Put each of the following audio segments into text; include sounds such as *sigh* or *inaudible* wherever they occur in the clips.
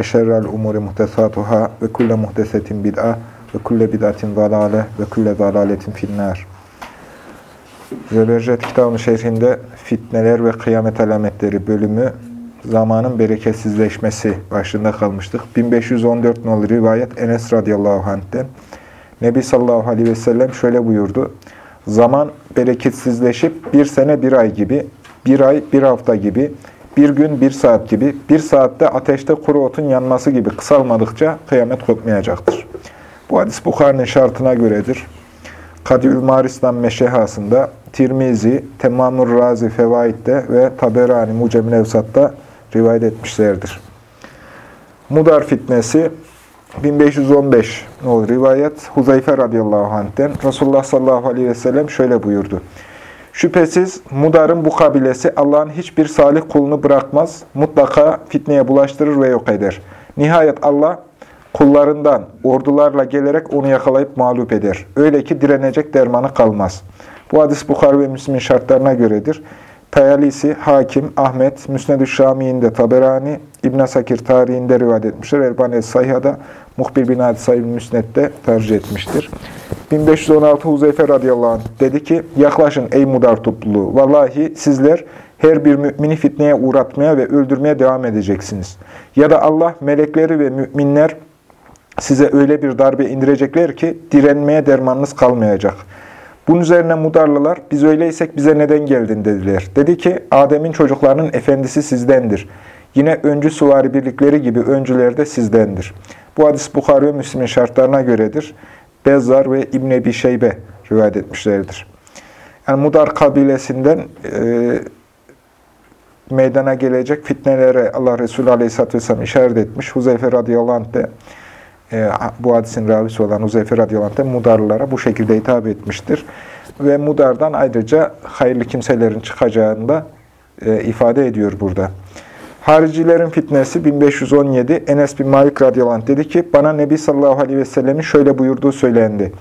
ve şerrel umuri muhtesatuhâ ve kulle muhtesetin bid'a ve kulle bid'atin zalâle ve kulle zalâletin finnâr. Zebercet kitabının şerhinde fitneler ve kıyamet alametleri bölümü zamanın bereketsizleşmesi başlığında kalmıştık. 1514 nolu rivayet Enes radıyallahu anh'ten. Nebi sallallahu aleyhi ve sellem şöyle buyurdu. Zaman bereketsizleşip bir sene bir ay gibi, bir ay bir hafta gibi, bir gün bir saat gibi, bir saatte ateşte kuru otun yanması gibi kısalmadıkça kıyamet kopmayacaktır. Bu hadis Bukhari'nin şartına göredir. Kadül Maristan Meşehası'nda, Tirmizi, Temamur Razi Fevaid'de ve Taberani Mucemil Evsat'ta rivayet etmişlerdir. Mudar fitnesi 1515 olur rivayet Huzeyfe radıyallahu anh'ten Resulullah sallallahu aleyhi ve sellem şöyle buyurdu. Şüphesiz Mudar'ın bu kabilesi Allah'ın hiçbir salih kulunu bırakmaz, mutlaka fitneye bulaştırır ve yok eder. Nihayet Allah kullarından ordularla gelerek onu yakalayıp mağlup eder. Öyle ki direnecek dermanı kalmaz. Bu hadis Bukhari ve Müslim'in şartlarına göredir. Tayalisi, Hakim, Ahmet, Müsned-ü Şami'inde Taberani, İbn Sakir tarihinde rivayet etmiştir. Elbani Sayha'da, Muhbir bin Adi Sayyid Müsned'de tercih etmiştir. 1516 Huzeyfe radıyallahu anh dedi ki, yaklaşın ey mudar topluluğu, vallahi sizler her bir mümini fitneye uğratmaya ve öldürmeye devam edeceksiniz. Ya da Allah melekleri ve müminler size öyle bir darbe indirecekler ki direnmeye dermanınız kalmayacak. Bunun üzerine Mudarlılar, biz öyleysek bize neden geldin dediler. Dedi ki, Adem'in çocuklarının efendisi sizdendir. Yine öncü suvari birlikleri gibi öncüler de sizdendir. Bu hadis Bukhari ve Müslim'in şartlarına göredir. Bezzar ve İbn Ebi Şeybe rivayet etmişlerdir. Yani Mudar kabilesinden e, meydana gelecek fitnelere Allah Resulü Aleyhisselatü Vesselam işaret etmiş. Huzeyfe radıyallahu anh e, bu hadisin ravisi olan Huzeyfe radıyallahu anh de Mudarlılara bu şekilde hitap etmiştir. Ve Mudar'dan ayrıca hayırlı kimselerin çıkacağını da e, ifade ediyor burada. Haricilerin fitnesi 1517 Enes bin Malik radıyallahu dedi ki bana Nebi sallallahu aleyhi ve sellemin şöyle buyurduğu söylendi.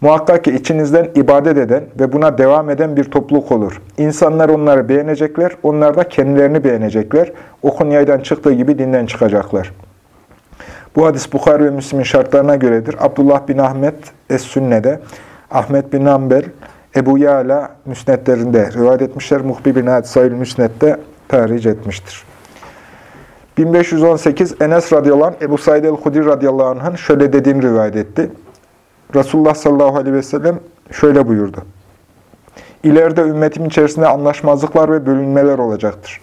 Muhakkak ki içinizden ibadet eden ve buna devam eden bir topluluk olur. İnsanlar onları beğenecekler, onlar da kendilerini beğenecekler. Okun yaydan çıktığı gibi dinden çıkacaklar. Bu hadis Bukhari ve Müslim'in şartlarına göredir. Abdullah bin Ahmet Es-Sünne'de, Ahmet bin Ambel, Ebu Yala müsnetlerinde rivayet etmişler. Muhbi bin Hadis Sayül Müsnet'te tarih etmiştir. 1518 Enes radıyallahu anh, Ebu Said el-Hudri radıyallahu anh'ın şöyle dediğini rivayet etti. Resulullah sallallahu aleyhi ve sellem şöyle buyurdu. İleride ümmetim içerisinde anlaşmazlıklar ve bölünmeler olacaktır.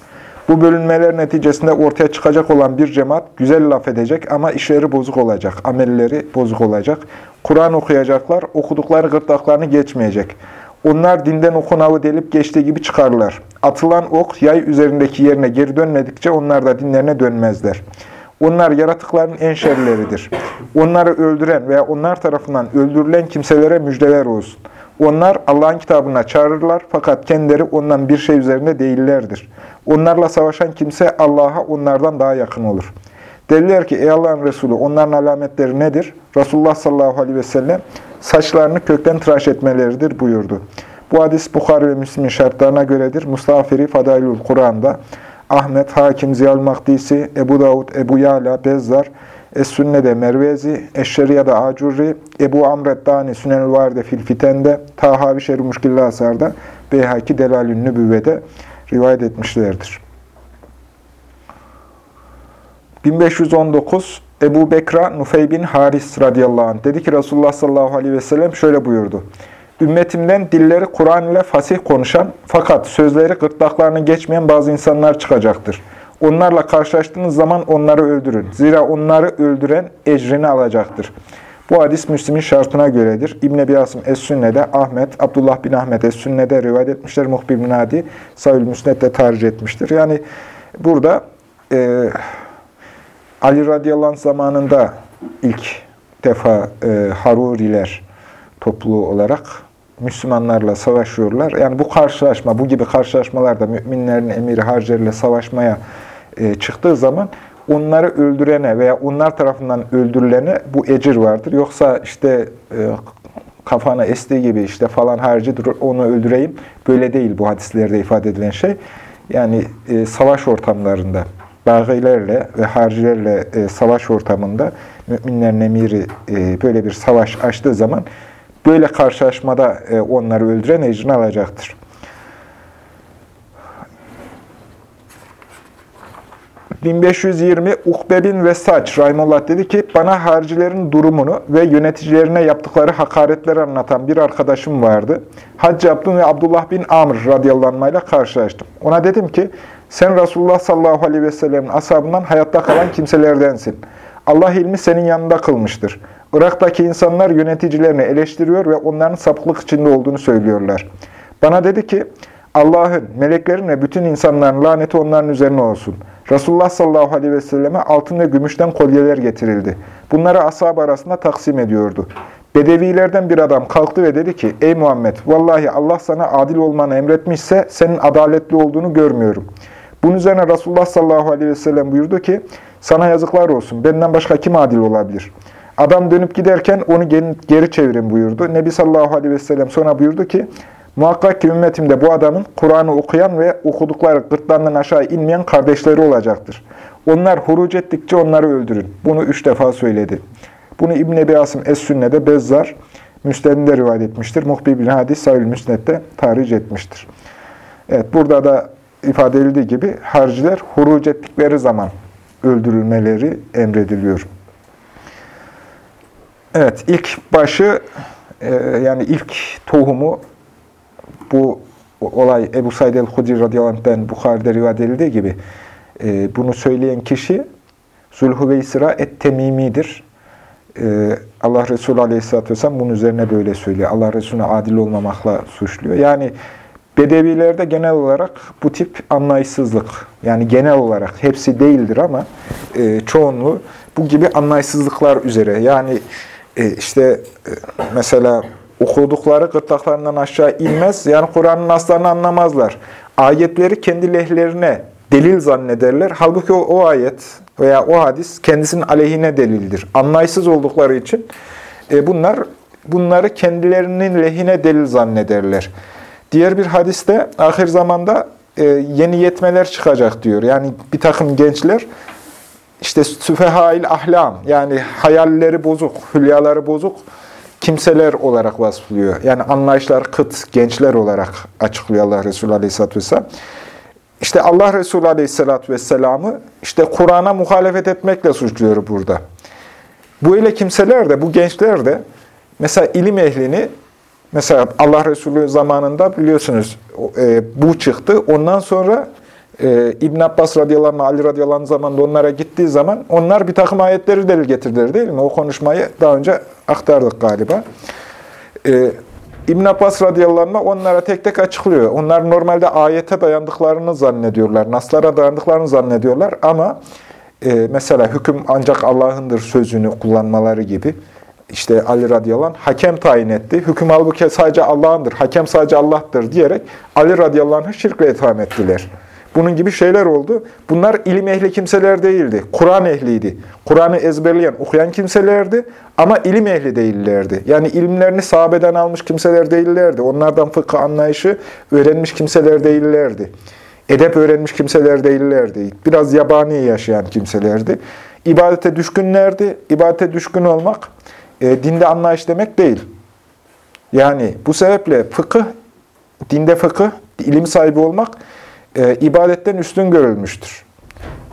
Bu bölünmeler neticesinde ortaya çıkacak olan bir cemaat güzel laf edecek ama işleri bozuk olacak, amelleri bozuk olacak. Kur'an okuyacaklar, okudukları gırtlaklarını geçmeyecek. Onlar dinden okun avı delip geçtiği gibi çıkarlar. Atılan ok yay üzerindeki yerine geri dönmedikçe onlar da dinlerine dönmezler. Onlar yaratıkların en şerleridir. Onları öldüren veya onlar tarafından öldürülen kimselere müjdeler olsun. Onlar Allah'ın kitabına çağırırlar fakat kendileri ondan bir şey üzerinde değillerdir. Onlarla savaşan kimse Allah'a onlardan daha yakın olur. Dediler ki ey Allah'ın Resulü onların alametleri nedir? Resulullah sallallahu aleyhi ve sellem saçlarını kökten tıraş etmeleridir buyurdu. Bu hadis Bukhari ve Müslim'in şartlarına göredir. Mustafiri Fadailül Kur'an'da Ahmet, Hakim, Ziyal Makdisi, Ebu Davud, Ebu Yala, Bezzar, Es-Sünne'de Mervezi, Eşşeriya'da Acurri, Ebu Amreddani Sünenül Varide Fil Fiten'de, Tahavi Şerif Muşkilli Asar'da, Beyhaki Delalün Nübüvve'de rivayet etmişlerdir. 1519 Ebu Bekra Nufey bin Haris radıyallahu anh dedi ki Resulullah sallallahu aleyhi ve sellem şöyle buyurdu. Ümmetimden dilleri Kur'an ile fasih konuşan fakat sözleri gırtlaklarını geçmeyen bazı insanlar çıkacaktır. Onlarla karşılaştığınız zaman onları öldürün. Zira onları öldüren ecrini alacaktır. Bu hadis Müslim'in şartına göredir. İbn-i Ebi Asım Es-Sünne'de Ahmet, Abdullah bin Ahmet Es-Sünne'de rivayet etmişler. Muhbir bin Adi, Sayül Müsned'de tercih etmiştir. Yani burada e, Ali radıyallahu anh zamanında ilk defa e, Haruriler topluluğu olarak Müslümanlarla savaşıyorlar. Yani bu karşılaşma, bu gibi karşılaşmalarda müminlerin emiri Hacer ile savaşmaya e, çıktığı zaman onları öldürene veya onlar tarafından öldürülene bu ecir vardır. Yoksa işte e, kafana estiği gibi işte falan harcıdır onu öldüreyim. Böyle değil bu hadislerde ifade edilen şey. Yani e, savaş ortamlarında bağilerle ve harcilerle e, savaş ortamında müminlerin emiri e, böyle bir savaş açtığı zaman böyle karşılaşmada e, onları öldüren ecrini alacaktır. 1520 Ukbe bin Vesaç Rahimullah dedi ki, bana harcilerin durumunu ve yöneticilerine yaptıkları hakaretleri anlatan bir arkadaşım vardı. Hac yaptım ve Abdullah bin Amr radıyallahu ile karşılaştım. Ona dedim ki, sen Resulullah sallallahu aleyhi ve sellemin ashabından hayatta kalan kimselerdensin. Allah ilmi senin yanında kılmıştır. Irak'taki insanlar yöneticilerini eleştiriyor ve onların sapıklık içinde olduğunu söylüyorlar. Bana dedi ki, Allah'ın, meleklerin ve bütün insanların laneti onların üzerine olsun. Resulullah sallallahu aleyhi ve selleme altın ve gümüşten kolyeler getirildi. Bunları ashab arasında taksim ediyordu. Bedevilerden bir adam kalktı ve dedi ki, Ey Muhammed, vallahi Allah sana adil olmanı emretmişse senin adaletli olduğunu görmüyorum. Bunun üzerine Resulullah sallallahu aleyhi ve sellem buyurdu ki, sana yazıklar olsun, benden başka kim adil olabilir? Adam dönüp giderken onu geri çevirin buyurdu. Nebi sallallahu aleyhi ve sellem sonra buyurdu ki, Muhakkak ki ümmetimde bu adamın Kur'an'ı okuyan ve okudukları gırtlarından aşağı inmeyen kardeşleri olacaktır. Onlar huruc ettikçe onları öldürün. Bunu üç defa söyledi. Bunu İbn Ebi Asım Es-Sünne'de Bezzar, Müsned'inde rivayet etmiştir. Muhbir bin Hadis Savül Müsned'de tarih etmiştir. Evet, burada da ifade edildiği gibi harciler huruc ettikleri zaman öldürülmeleri emrediliyor. Evet, ilk başı e, yani ilk tohumu bu olay Ebu Said el-Hudri radıyallahu anh'den Bukhari'de rivayet edildiği gibi e, bunu söyleyen kişi Zülhüveysira et-Temimi'dir. E, Allah Resulü aleyhisselatü vesselam bunun üzerine böyle söylüyor. Allah Resulüne adil olmamakla suçluyor. Yani Bedevilerde genel olarak bu tip anlayışsızlık, yani genel olarak hepsi değildir ama e, çoğunluğu bu gibi anlayışsızlıklar üzere. Yani e, işte e, mesela okudukları gırtlaklarından aşağı inmez. Yani Kur'an'ın aslarını anlamazlar. Ayetleri kendi lehlerine delil zannederler. Halbuki o, o ayet veya o hadis kendisinin aleyhine delildir. Anlayışsız oldukları için e, bunlar bunları kendilerinin lehine delil zannederler. Diğer bir hadiste ahir zamanda e, yeni yetmeler çıkacak diyor. Yani bir takım gençler işte süfehail ahlam yani hayalleri bozuk, hülyaları bozuk kimseler olarak vasflıyor. Yani anlayışlar kıt, gençler olarak açıklıyor Allah Resulü Aleyhisselatü Vesselam. İşte Allah Resulü Aleyhisselatü Vesselam'ı işte Kur'an'a muhalefet etmekle suçluyor burada. Bu ile kimseler de, bu gençler de mesela ilim ehlini, mesela Allah Resulü zamanında biliyorsunuz e, bu çıktı. Ondan sonra e, İbn Abbas radıyallahu anh, Ali radıyallahu anh zamanında onlara gittiği zaman onlar bir takım ayetleri delil getirdiler değil mi? O konuşmayı daha önce aktardık galiba. E, İbn Abbas radıyallahu anh onlara tek tek açıklıyor. Onlar normalde ayete dayandıklarını zannediyorlar, naslara dayandığını zannediyorlar ama e, mesela hüküm ancak Allah'ındır sözünü kullanmaları gibi. İşte Ali radıyallahu anh hakem tayin etti. Hüküm halbuki sadece Allah'ındır, hakem sadece Allah'tır diyerek Ali radıyallahu anh'ı şirkle itham ettiler. Bunun gibi şeyler oldu. Bunlar ilim ehli kimseler değildi. Kur'an ehliydi. Kur'an'ı ezberleyen, okuyan kimselerdi ama ilim ehli değillerdi. Yani ilimlerini sahabeden almış kimseler değillerdi. Onlardan fıkıh anlayışı öğrenmiş kimseler değillerdi. Edep öğrenmiş kimseler değillerdi. Biraz yabani yaşayan kimselerdi. İbadete düşkünlerdi. İbadete düşkün olmak e, dinde anlayış demek değil. Yani bu sebeple fıkıh, dinde fıkıh, ilim sahibi olmak e, ibadetten üstün görülmüştür.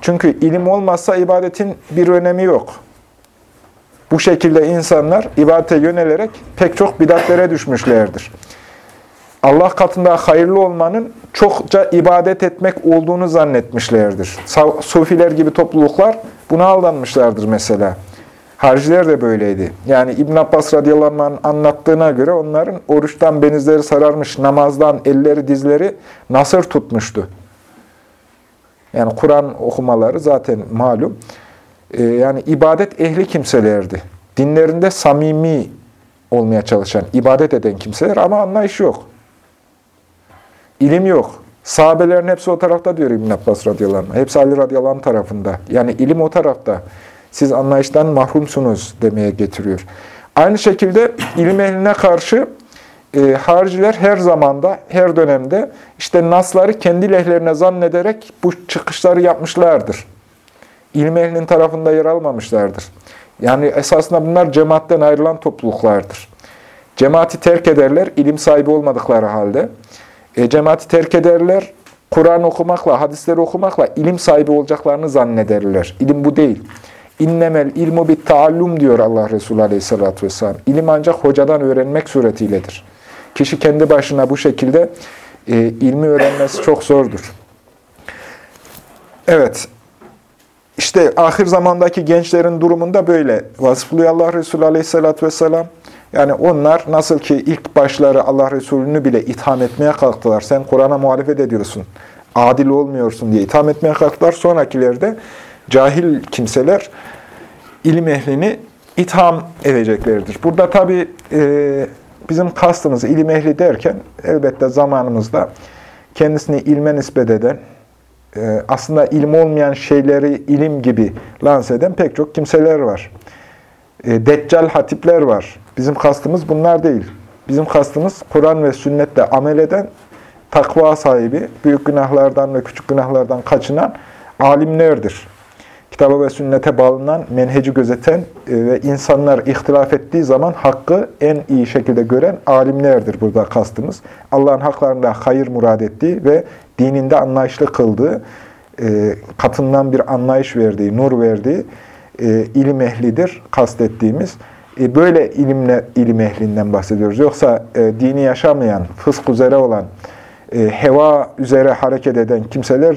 Çünkü ilim olmazsa ibadetin bir önemi yok. Bu şekilde insanlar ibadete yönelerek pek çok bidatlere düşmüşlerdir. Allah katında hayırlı olmanın çokça ibadet etmek olduğunu zannetmişlerdir. Sufiler gibi topluluklar buna aldanmışlardır mesela. Hariciler de böyleydi. Yani İbn Abbas radıyallahu anh'ın anlattığına göre onların oruçtan benizleri sararmış, namazdan elleri dizleri nasır tutmuştu. Yani Kur'an okumaları zaten malum. e, yani ibadet ehli kimselerdi. Dinlerinde samimi olmaya çalışan, ibadet eden kimseler ama anlayış yok. İlim yok. Sahabelerin hepsi o tarafta diyor İbn Abbas radıyallahu anh. Hepsi Ali radıyallahu anh tarafında. Yani ilim o tarafta. Siz anlayıştan mahrumsunuz demeye getiriyor. Aynı şekilde ilim ehline karşı e, hariciler her zamanda, her dönemde işte nasları kendi lehlerine zannederek bu çıkışları yapmışlardır. İlim ehlinin tarafında yer almamışlardır. Yani esasında bunlar cemaatten ayrılan topluluklardır. Cemaati terk ederler, ilim sahibi olmadıkları halde. E, cemaati terk ederler, Kur'an okumakla, hadisleri okumakla ilim sahibi olacaklarını zannederler. İlim bu değil. İnnemel ilmu bit taallum diyor Allah Resulü Aleyhisselatü Vesselam. İlim ancak hocadan öğrenmek suretiyledir. Kişi kendi başına bu şekilde e, ilmi öğrenmesi çok zordur. Evet, işte ahir zamandaki gençlerin durumunda böyle vasıflıyor Allah Resulü Aleyhisselatü Vesselam. Yani onlar nasıl ki ilk başları Allah Resulü'nü bile itham etmeye kalktılar. Sen Kur'an'a muhalefet ediyorsun, adil olmuyorsun diye itham etmeye kalktılar. Sonrakilerde cahil kimseler ilim ehlini itham edeceklerdir. Burada tabi e, bizim kastımız ilim ehli derken elbette zamanımızda kendisini ilme nispet eden, e, aslında ilim olmayan şeyleri ilim gibi lanse eden pek çok kimseler var. E, deccal hatipler var. Bizim kastımız bunlar değil. Bizim kastımız Kur'an ve sünnette amel eden, takva sahibi, büyük günahlardan ve küçük günahlardan kaçınan alimlerdir kitaba ve sünnete bağlanan, menheci gözeten e, ve insanlar ihtilaf ettiği zaman hakkı en iyi şekilde gören alimlerdir burada kastımız. Allah'ın haklarında hayır murad ettiği ve dininde anlayışlı kıldığı, e, katından bir anlayış verdiği, nur verdiği e, ilim ehlidir kastettiğimiz. Böyle ilimle, ilim ehlinden bahsediyoruz. Yoksa dini yaşamayan, fısk üzere olan, heva üzere hareket eden kimseler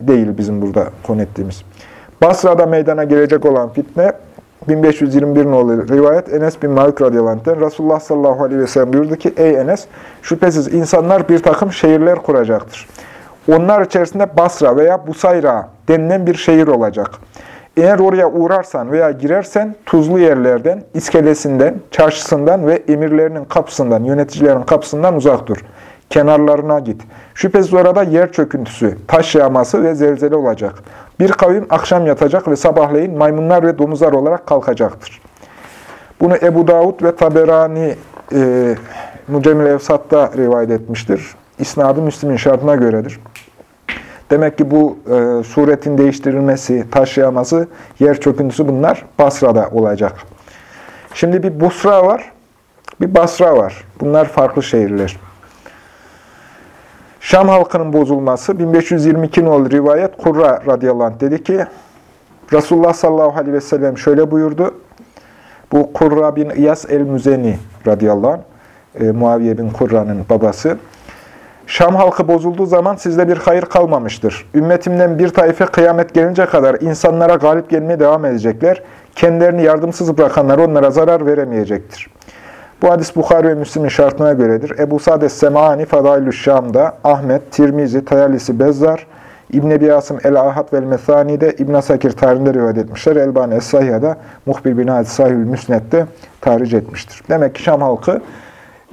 değil bizim burada konu ettiğimiz. Basra'da meydana gelecek olan fitne 1521 nolu rivayet Enes bin Malik radıyallahu Resulullah sallallahu aleyhi ve sellem buyurdu ki Ey Enes şüphesiz insanlar bir takım şehirler kuracaktır. Onlar içerisinde Basra veya Busayra denilen bir şehir olacak. Eğer oraya uğrarsan veya girersen tuzlu yerlerden, iskelesinden, çarşısından ve emirlerinin kapısından, yöneticilerin kapısından uzak dur. Kenarlarına git. Şüphesiz orada yer çöküntüsü, taş yağması ve zelzele olacak. Bir kavim akşam yatacak ve sabahleyin maymunlar ve domuzlar olarak kalkacaktır. Bunu Ebu Davud ve Taberani e, Mucemil Evsat'ta rivayet etmiştir. İsnadı Müslim'in şartına göredir. Demek ki bu e, suretin değiştirilmesi, taş yağması, yer çöküntüsü bunlar Basra'da olacak. Şimdi bir Busra var, bir Basra var. Bunlar farklı şehirler. Şam halkının bozulması 1522 nolu rivayet Kurra radıyallahu anh dedi ki Resulullah sallallahu aleyhi ve sellem şöyle buyurdu. Bu Kurra bin İyas el-Müzeni radıyallahu anh, e, Muaviye bin Kurra'nın babası. Şam halkı bozulduğu zaman sizde bir hayır kalmamıştır. Ümmetimden bir taife kıyamet gelince kadar insanlara galip gelmeye devam edecekler. Kendilerini yardımsız bırakanlar onlara zarar veremeyecektir. Bu hadis Bukhari ve Müslim'in şartına göredir. Ebu Sa'd Semani Fadailü Şam'da, Ahmet, Tirmizi, Tayalisi Bezzar, İbn Ebi Asım El-Ahad vel Methani'de İbn Sakir tarihinde rivayet etmişler. Elbani Es-Sahiha'da Muhbir bin Hadis Sahihül Müsnet'te tarih etmiştir. Demek ki Şam halkı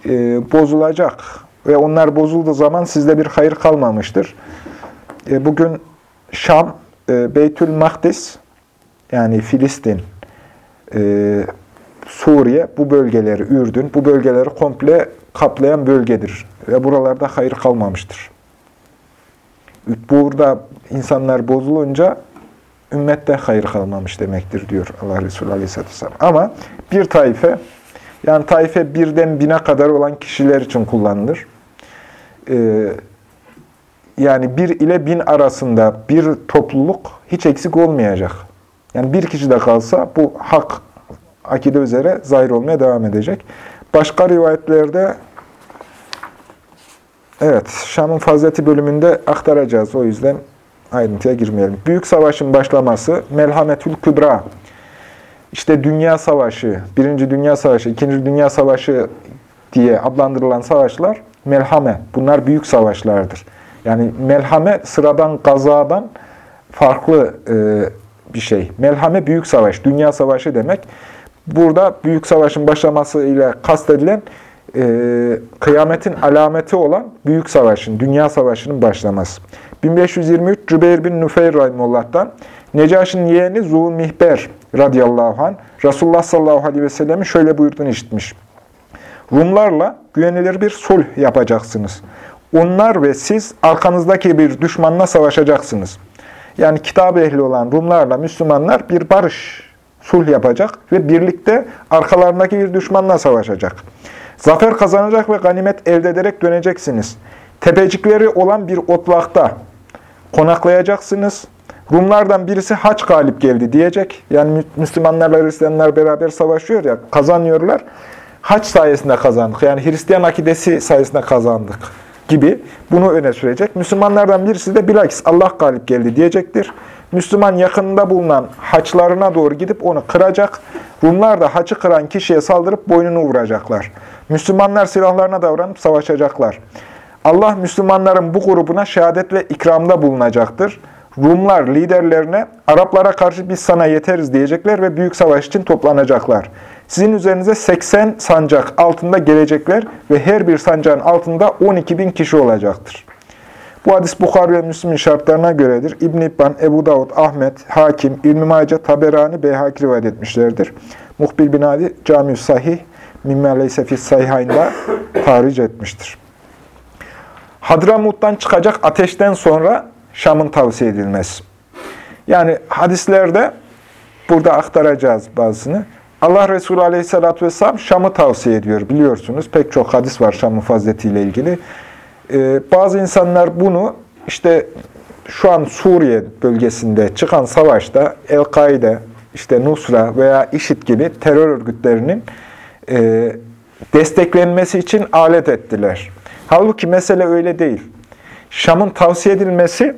e, bozulacak ve onlar bozulduğu zaman sizde bir hayır kalmamıştır. E, bugün Şam, e, Beytül Mahdis yani Filistin, e, Suriye bu bölgeleri, Ürdün bu bölgeleri komple kaplayan bölgedir. Ve buralarda hayır kalmamıştır. Burada insanlar bozulunca ümmette hayır kalmamış demektir diyor Allah Resulü Aleyhisselatü Vesselam. Ama bir taife, yani taife birden bine kadar olan kişiler için kullanılır. Ee, yani bir ile bin arasında bir topluluk hiç eksik olmayacak. Yani bir kişi de kalsa bu hak akide üzere zahir olmaya devam edecek. Başka rivayetlerde evet Şam'ın fazileti bölümünde aktaracağız. O yüzden ayrıntıya girmeyelim. Büyük savaşın başlaması Melhametül Kübra. İşte Dünya Savaşı, Birinci Dünya Savaşı, İkinci Dünya Savaşı diye adlandırılan savaşlar melhame. Bunlar büyük savaşlardır. Yani melhame sıradan kazadan farklı e, bir şey. Melhame büyük savaş, dünya savaşı demek. Burada büyük savaşın başlaması ile kastedilen e, kıyametin alameti olan büyük savaşın, dünya savaşının başlaması. 1523 Cübeyr bin Nüfeyr Rahimullah'tan Necaş'ın yeğeni Zuhul Mihber radıyallahu anh Resulullah sallallahu aleyhi ve sellem'in şöyle buyurduğunu işitmiş. Rumlarla güvenilir bir sulh yapacaksınız. Onlar ve siz arkanızdaki bir düşmanla savaşacaksınız. Yani kitap ehli olan Rumlarla Müslümanlar bir barış, sulh yapacak ve birlikte arkalarındaki bir düşmanla savaşacak. Zafer kazanacak ve ganimet elde ederek döneceksiniz. Tepecikleri olan bir otlakta konaklayacaksınız. Rumlardan birisi haç galip geldi diyecek. Yani Müslümanlarla Hristiyanlar beraber savaşıyor ya, kazanıyorlar. Haç sayesinde kazandık. Yani Hristiyan akidesi sayesinde kazandık gibi bunu öne sürecek. Müslümanlardan birisi de bilakis Allah galip geldi diyecektir. Müslüman yakınında bulunan haçlarına doğru gidip onu kıracak. Rumlar da haçı kıran kişiye saldırıp boynunu vuracaklar. Müslümanlar silahlarına davranıp savaşacaklar. Allah Müslümanların bu grubuna şehadet ve ikramda bulunacaktır. Rumlar liderlerine Araplara karşı biz sana yeteriz diyecekler ve büyük savaş için toplanacaklar. Sizin üzerinize 80 sancak altında gelecekler ve her bir sancağın altında 12 bin kişi olacaktır. Bu hadis Bukhari ve Müslim'in şartlarına göredir. İbn İbban, Ebu Davud, Ahmet, Hakim, Mace, Taberani, Beyhaki rivayet etmişlerdir. Muhbil bin Adi, Cami-ü Sahih, Mimme Aleyse Fis Sayhayn'da etmiştir. Hadramut'tan çıkacak ateşten sonra Şam'ın tavsiye edilmesi. Yani hadislerde burada aktaracağız bazısını. Allah Resulü Aleyhisselatü Vesselam Şam'ı tavsiye ediyor biliyorsunuz. Pek çok hadis var Şam'ın faziletiyle ilgili. Ee, bazı insanlar bunu işte şu an Suriye bölgesinde çıkan savaşta El-Kaide, işte Nusra veya IŞİD gibi terör örgütlerinin e, desteklenmesi için alet ettiler. Halbuki mesele öyle değil. Şam'ın tavsiye edilmesi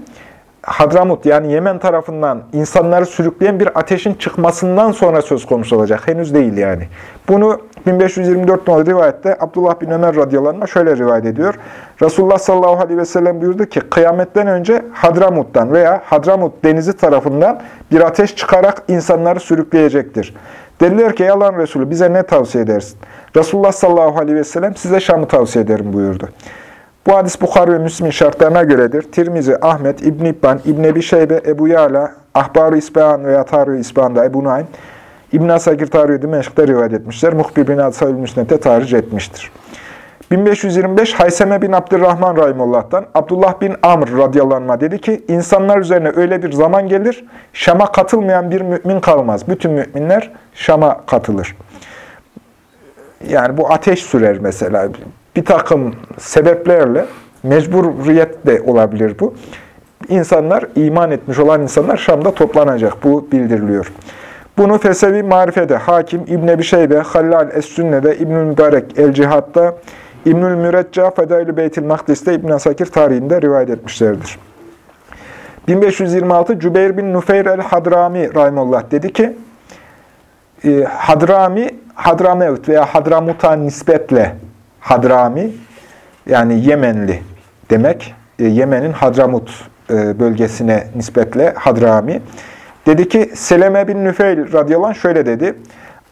Hadramut yani Yemen tarafından insanları sürükleyen bir ateşin çıkmasından sonra söz konusu olacak. Henüz değil yani. Bunu 1524 numaralı rivayette Abdullah bin Ömer radıyallahu şöyle rivayet ediyor. Resulullah sallallahu aleyhi ve sellem buyurdu ki kıyametten önce Hadramut'tan veya Hadramut denizi tarafından bir ateş çıkarak insanları sürükleyecektir. Dediler ki yalan Resulü bize ne tavsiye edersin? Resulullah sallallahu aleyhi ve sellem size Şam'ı tavsiye ederim buyurdu. Bu hadis Bukhari ve Müslim şartlarına göredir. Tirmizi, Ahmet, İbn İbban, İbn Ebi Ebu Yala, Ahbar-ı İspahan veya Tarih-i İspahan'da Ebu Naim, İbn Asakir Tarih-i Dimeşk'te rivayet etmişler. Muhbir bin Adsa Müsnet'te tarih etmiştir. 1525 Hayseme bin Abdurrahman Rahimullah'tan Abdullah bin Amr radıyallahu dedi ki insanlar üzerine öyle bir zaman gelir Şam'a katılmayan bir mümin kalmaz. Bütün müminler Şam'a katılır. Yani bu ateş sürer mesela bir takım sebeplerle, mecburiyet de olabilir bu. İnsanlar, iman etmiş olan insanlar Şam'da toplanacak. Bu bildiriliyor. Bunu Fesevi Marife'de, Hakim İbn Ebi Şeybe, Halal Es-Sünne'de, İbnül Mübarek El-Cihat'ta, İbnül Mürecca Fedailü Beytil Makdis'te İbn Asakir tarihinde rivayet etmişlerdir. 1526 Cübeyr bin Nufeyr el-Hadrami Rahimullah dedi ki, e, Hadrami, Hadramevt veya Hadramut'a nispetle Hadrami, yani Yemenli demek. E, Yemen'in Hadramut e, bölgesine nispetle Hadrami. Dedi ki, Seleme bin Nüfeyl radıyallahu anh şöyle dedi.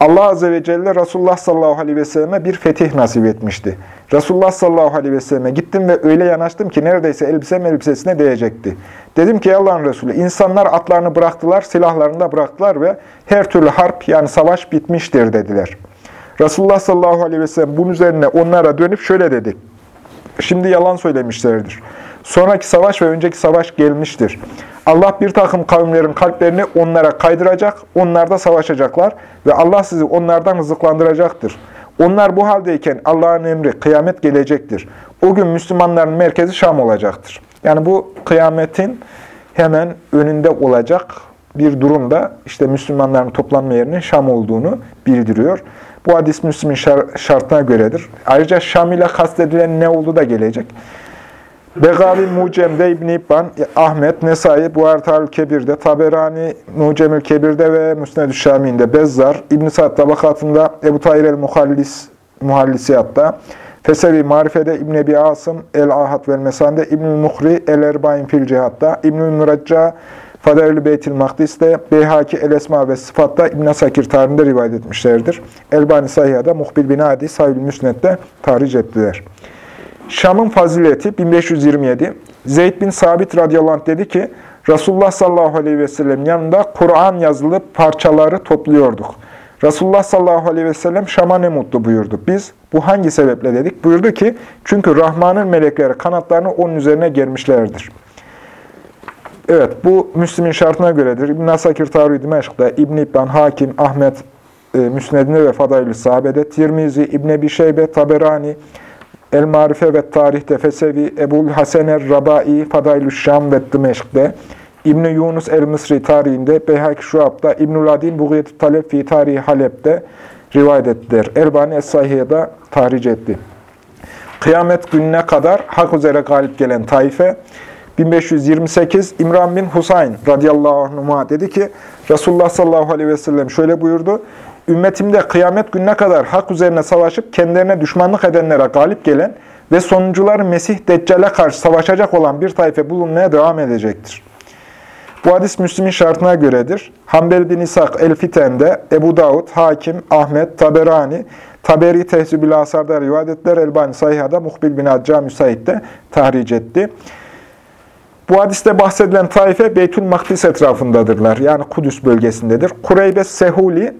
Allah Azze ve Celle Resulullah sallallahu aleyhi ve selleme bir fetih nasip etmişti. Resulullah sallallahu aleyhi ve selleme gittim ve öyle yanaştım ki neredeyse elbisem elbisesine değecekti. Dedim ki Allah'ın Resulü, insanlar atlarını bıraktılar, silahlarını da bıraktılar ve her türlü harp yani savaş bitmiştir dediler. Resulullah sallallahu aleyhi ve sellem bunun üzerine onlara dönüp şöyle dedi. Şimdi yalan söylemişlerdir. Sonraki savaş ve önceki savaş gelmiştir. Allah bir takım kavimlerin kalplerini onlara kaydıracak, onlar da savaşacaklar ve Allah sizi onlardan rızıklandıracaktır. Onlar bu haldeyken Allah'ın emri kıyamet gelecektir. O gün Müslümanların merkezi Şam olacaktır. Yani bu kıyametin hemen önünde olacak bir durumda işte Müslümanların toplanma yerinin Şam olduğunu bildiriyor. Bu hadis Müslüm'ün şartına göredir. Ayrıca Şam ile kastedilen ne olduğu da gelecek. Begavi Mucem'de İbn İbban, Ahmet, Nesai, Buhartal Kebir'de, Taberani, Mucemül Kebir'de ve Müsned-ü Şami'inde, Bezzar, İbn-i Sa'd tabakatında, Ebu Tahir el-Muhallis, Muhallisiyat'ta, Fesevi Marife'de, İbn Ebi Asım, El-Ahad vel Mesan'de, İbnül Muhri, El-Erbain fil Cihat'ta, İbnül Mürecca, Fadail-i Beytil Makdis'te, Beyhaki El-Esma ve Sıfat'ta İbn Sakir tarihinde rivayet etmişlerdir. Elbani Sahiha'da, Muhbil bin Adi, Sahib-i Müsnet'te tahric ettiler. Şam'ın fazileti 1527. Zeyd bin Sabit radıyallahu anh dedi ki, Resulullah sallallahu aleyhi ve sellem yanında Kur'an yazılı parçaları topluyorduk. Resulullah sallallahu aleyhi ve sellem Şam'a ne mutlu buyurdu. Biz bu hangi sebeple dedik? Buyurdu ki çünkü Rahman'ın melekleri kanatlarını onun üzerine germişlerdir. Evet bu Müslim'in şartına göredir. İbn-i Asakir Tarih Dimeşk'ta, İbn-i İbban, Hakim, Ahmet, e, Müsnedinde ve Fadail-i Sahabe'de, Tirmizi, İbn-i Şeybe, Taberani, El-Marife ve Tarih'te Fesevi, Ebul Hasener Rabai, Fadail-i Şam ve Dimeşk'te, İbn Yunus el-Mısri tarihinde, Beyhak Şuab'da, İbnül Adin Buğyet Talep fi Tarihi Halep'te rivayet ettiler. Elbani Es-Sahih'de tahric etti. Kıyamet gününe kadar hak üzere galip gelen taife 1528 İmran bin Husayn radıyallahu anhuma dedi ki Resulullah sallallahu aleyhi ve sellem şöyle buyurdu. Ümmetimde kıyamet gününe kadar hak üzerine savaşıp kendilerine düşmanlık edenlere galip gelen ve sonuncuları Mesih Deccal'e karşı savaşacak olan bir taife bulunmaya devam edecektir. Bu hadis Müslim'in şartına göredir. Hanbel bin İshak El-Fiten'de, Ebu Davud, Hakim, Ahmet, Taberani, Taberi Tehzib-ül Asar'da rivayet ettiler. Elbani Sayha'da, Muhbil bin Acca Müsait'te tahric etti. Bu hadiste bahsedilen taife Beytül Makdis etrafındadırlar. Yani Kudüs bölgesindedir. Kureybe Sehuli,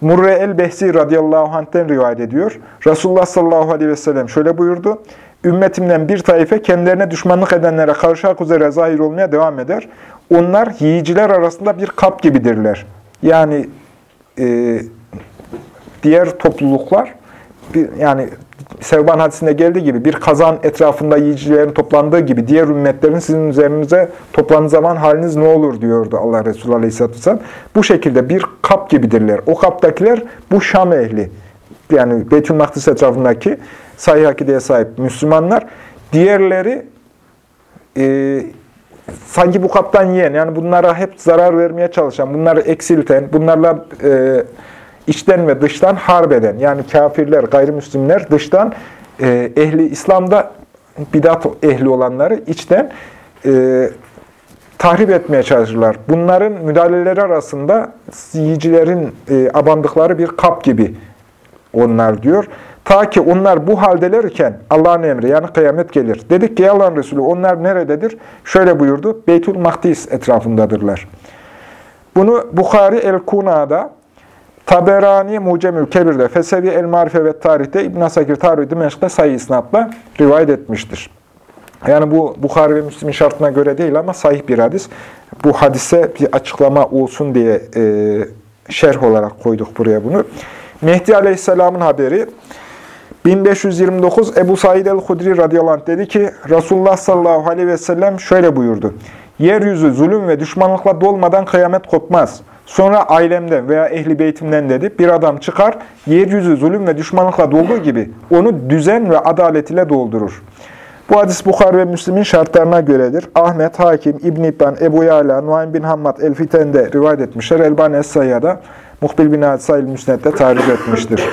Murre el-Behzi radıyallahu anh'ten rivayet ediyor. Resulullah sallallahu aleyhi ve sellem şöyle buyurdu. Ümmetimden bir taife kendilerine düşmanlık edenlere karşı üzere zahir olmaya devam eder. Onlar yiyiciler arasında bir kap gibidirler. Yani e, diğer topluluklar, bir, yani Sevban hadisinde geldiği gibi bir kazan etrafında yiyicilerin toplandığı gibi diğer ümmetlerin sizin üzerinize toplandığı zaman haliniz ne olur diyordu Allah Resulü Aleyhisselatü Vesselam. Bu şekilde bir kap gibidirler. O kaptakiler bu Şam ehli. Yani Beytül Makdis etrafındaki sahih akideye sahip Müslümanlar. Diğerleri e, sanki bu kaptan yiyen, yani bunlara hep zarar vermeye çalışan, bunları eksilten, bunlarla e, içten ve dıştan harp eden, yani kafirler, gayrimüslimler dıştan e, ehli İslam'da bidat ehli olanları içten e, tahrip etmeye çalışırlar. Bunların müdahaleleri arasında yiyicilerin e, abandıkları bir kap gibi onlar diyor. Ta ki onlar bu haldelerken Allah'ın emri yani kıyamet gelir. Dedik ki Allah'ın Resulü onlar nerededir? Şöyle buyurdu. Beytül Makdis etrafındadırlar. Bunu Bukhari el-Kuna'da, Taberani Mucemül Kebir'de, Fesevi el-Marife ve Tarih'te, İbn Asakir Tarih Dimeşk'te sayı isnatla rivayet etmiştir. Yani bu Bukhari ve Müslim'in şartına göre değil ama sahih bir hadis. Bu hadise bir açıklama olsun diye e, şerh olarak koyduk buraya bunu. Mehdi Aleyhisselam'ın haberi 1529 Ebu Said el-Hudri radıyallahu anh dedi ki Resulullah sallallahu aleyhi ve sellem şöyle buyurdu. Yeryüzü zulüm ve düşmanlıkla dolmadan kıyamet kopmaz. Sonra ailemden veya ehli beytimden dedi bir adam çıkar, yeryüzü zulüm ve düşmanlıkla dolduğu gibi onu düzen ve adalet ile doldurur. Bu hadis Bukhar ve Müslim'in şartlarına göredir. Ahmet, Hakim, İbn-i İbban, Ebu Yala, Nuaym bin Hammad el-Fiten'de rivayet etmişler. Elbani Es-Sayya'da, Muhbil bin Hadisayil Müsnet'te tarif etmiştir.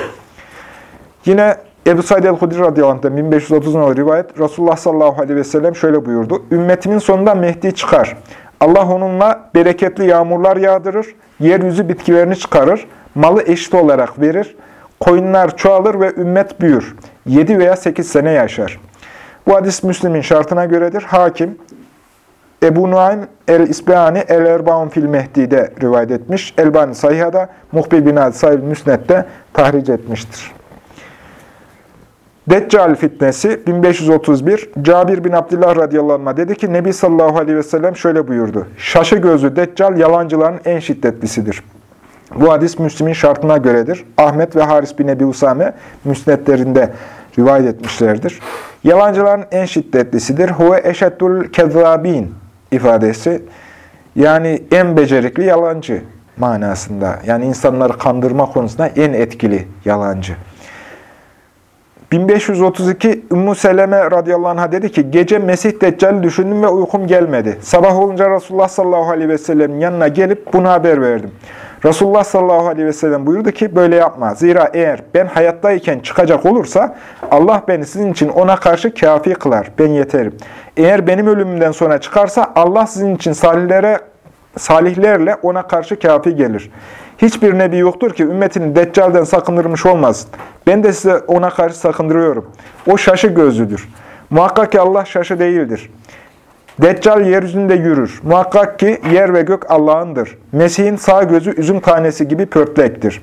Yine Ebu Said el-Hudri radıyallahu anh'den 1530 numaralı rivayet Resulullah sallallahu aleyhi ve sellem şöyle buyurdu. Ümmetimin sonunda Mehdi çıkar. Allah onunla bereketli yağmurlar yağdırır, yeryüzü bitkilerini çıkarır, malı eşit olarak verir, koyunlar çoğalır ve ümmet büyür. 7 veya 8 sene yaşar. Bu hadis Müslim'in şartına göredir. Hakim, Ebu Nuaym el-İsbihani el-Erbaun fil Mehdi'de rivayet etmiş. Elbani Sayha'da, Muhbil bin Adi Sahil Müsnet'te tahric etmiştir. Deccal fitnesi 1531 Cabir bin Abdullah radıyallahu anh dedi ki Nebi sallallahu aleyhi ve sellem şöyle buyurdu. Şaşı gözlü Deccal yalancıların en şiddetlisidir. Bu hadis Müslim'in şartına göredir. Ahmet ve Haris bin Ebi Usame müsnetlerinde rivayet etmişlerdir. Yalancıların en şiddetlisidir. Huve eşeddül kezzabin ifadesi. Yani en becerikli yalancı manasında. Yani insanları kandırma konusunda en etkili yalancı. 1532 Ümmü Seleme radıyallahu anh'a dedi ki, gece Mesih Deccal'i düşündüm ve uykum gelmedi. Sabah olunca Resulullah sallallahu aleyhi ve sellem'in yanına gelip bunu haber verdim. Resulullah sallallahu aleyhi ve sellem buyurdu ki, böyle yapma. Zira eğer ben hayattayken çıkacak olursa, Allah beni sizin için ona karşı kafi kılar. Ben yeterim. Eğer benim ölümümden sonra çıkarsa, Allah sizin için salihlere salihlerle ona karşı kafi gelir. Hiçbir nebi yoktur ki ümmetini Deccal'den sakındırmış olmasın. Ben de size ona karşı sakındırıyorum. O şaşı gözlüdür. Muhakkak ki Allah şaşı değildir. Deccal yeryüzünde yürür. Muhakkak ki yer ve gök Allah'ındır. Mesih'in sağ gözü üzüm tanesi gibi pörtlektir.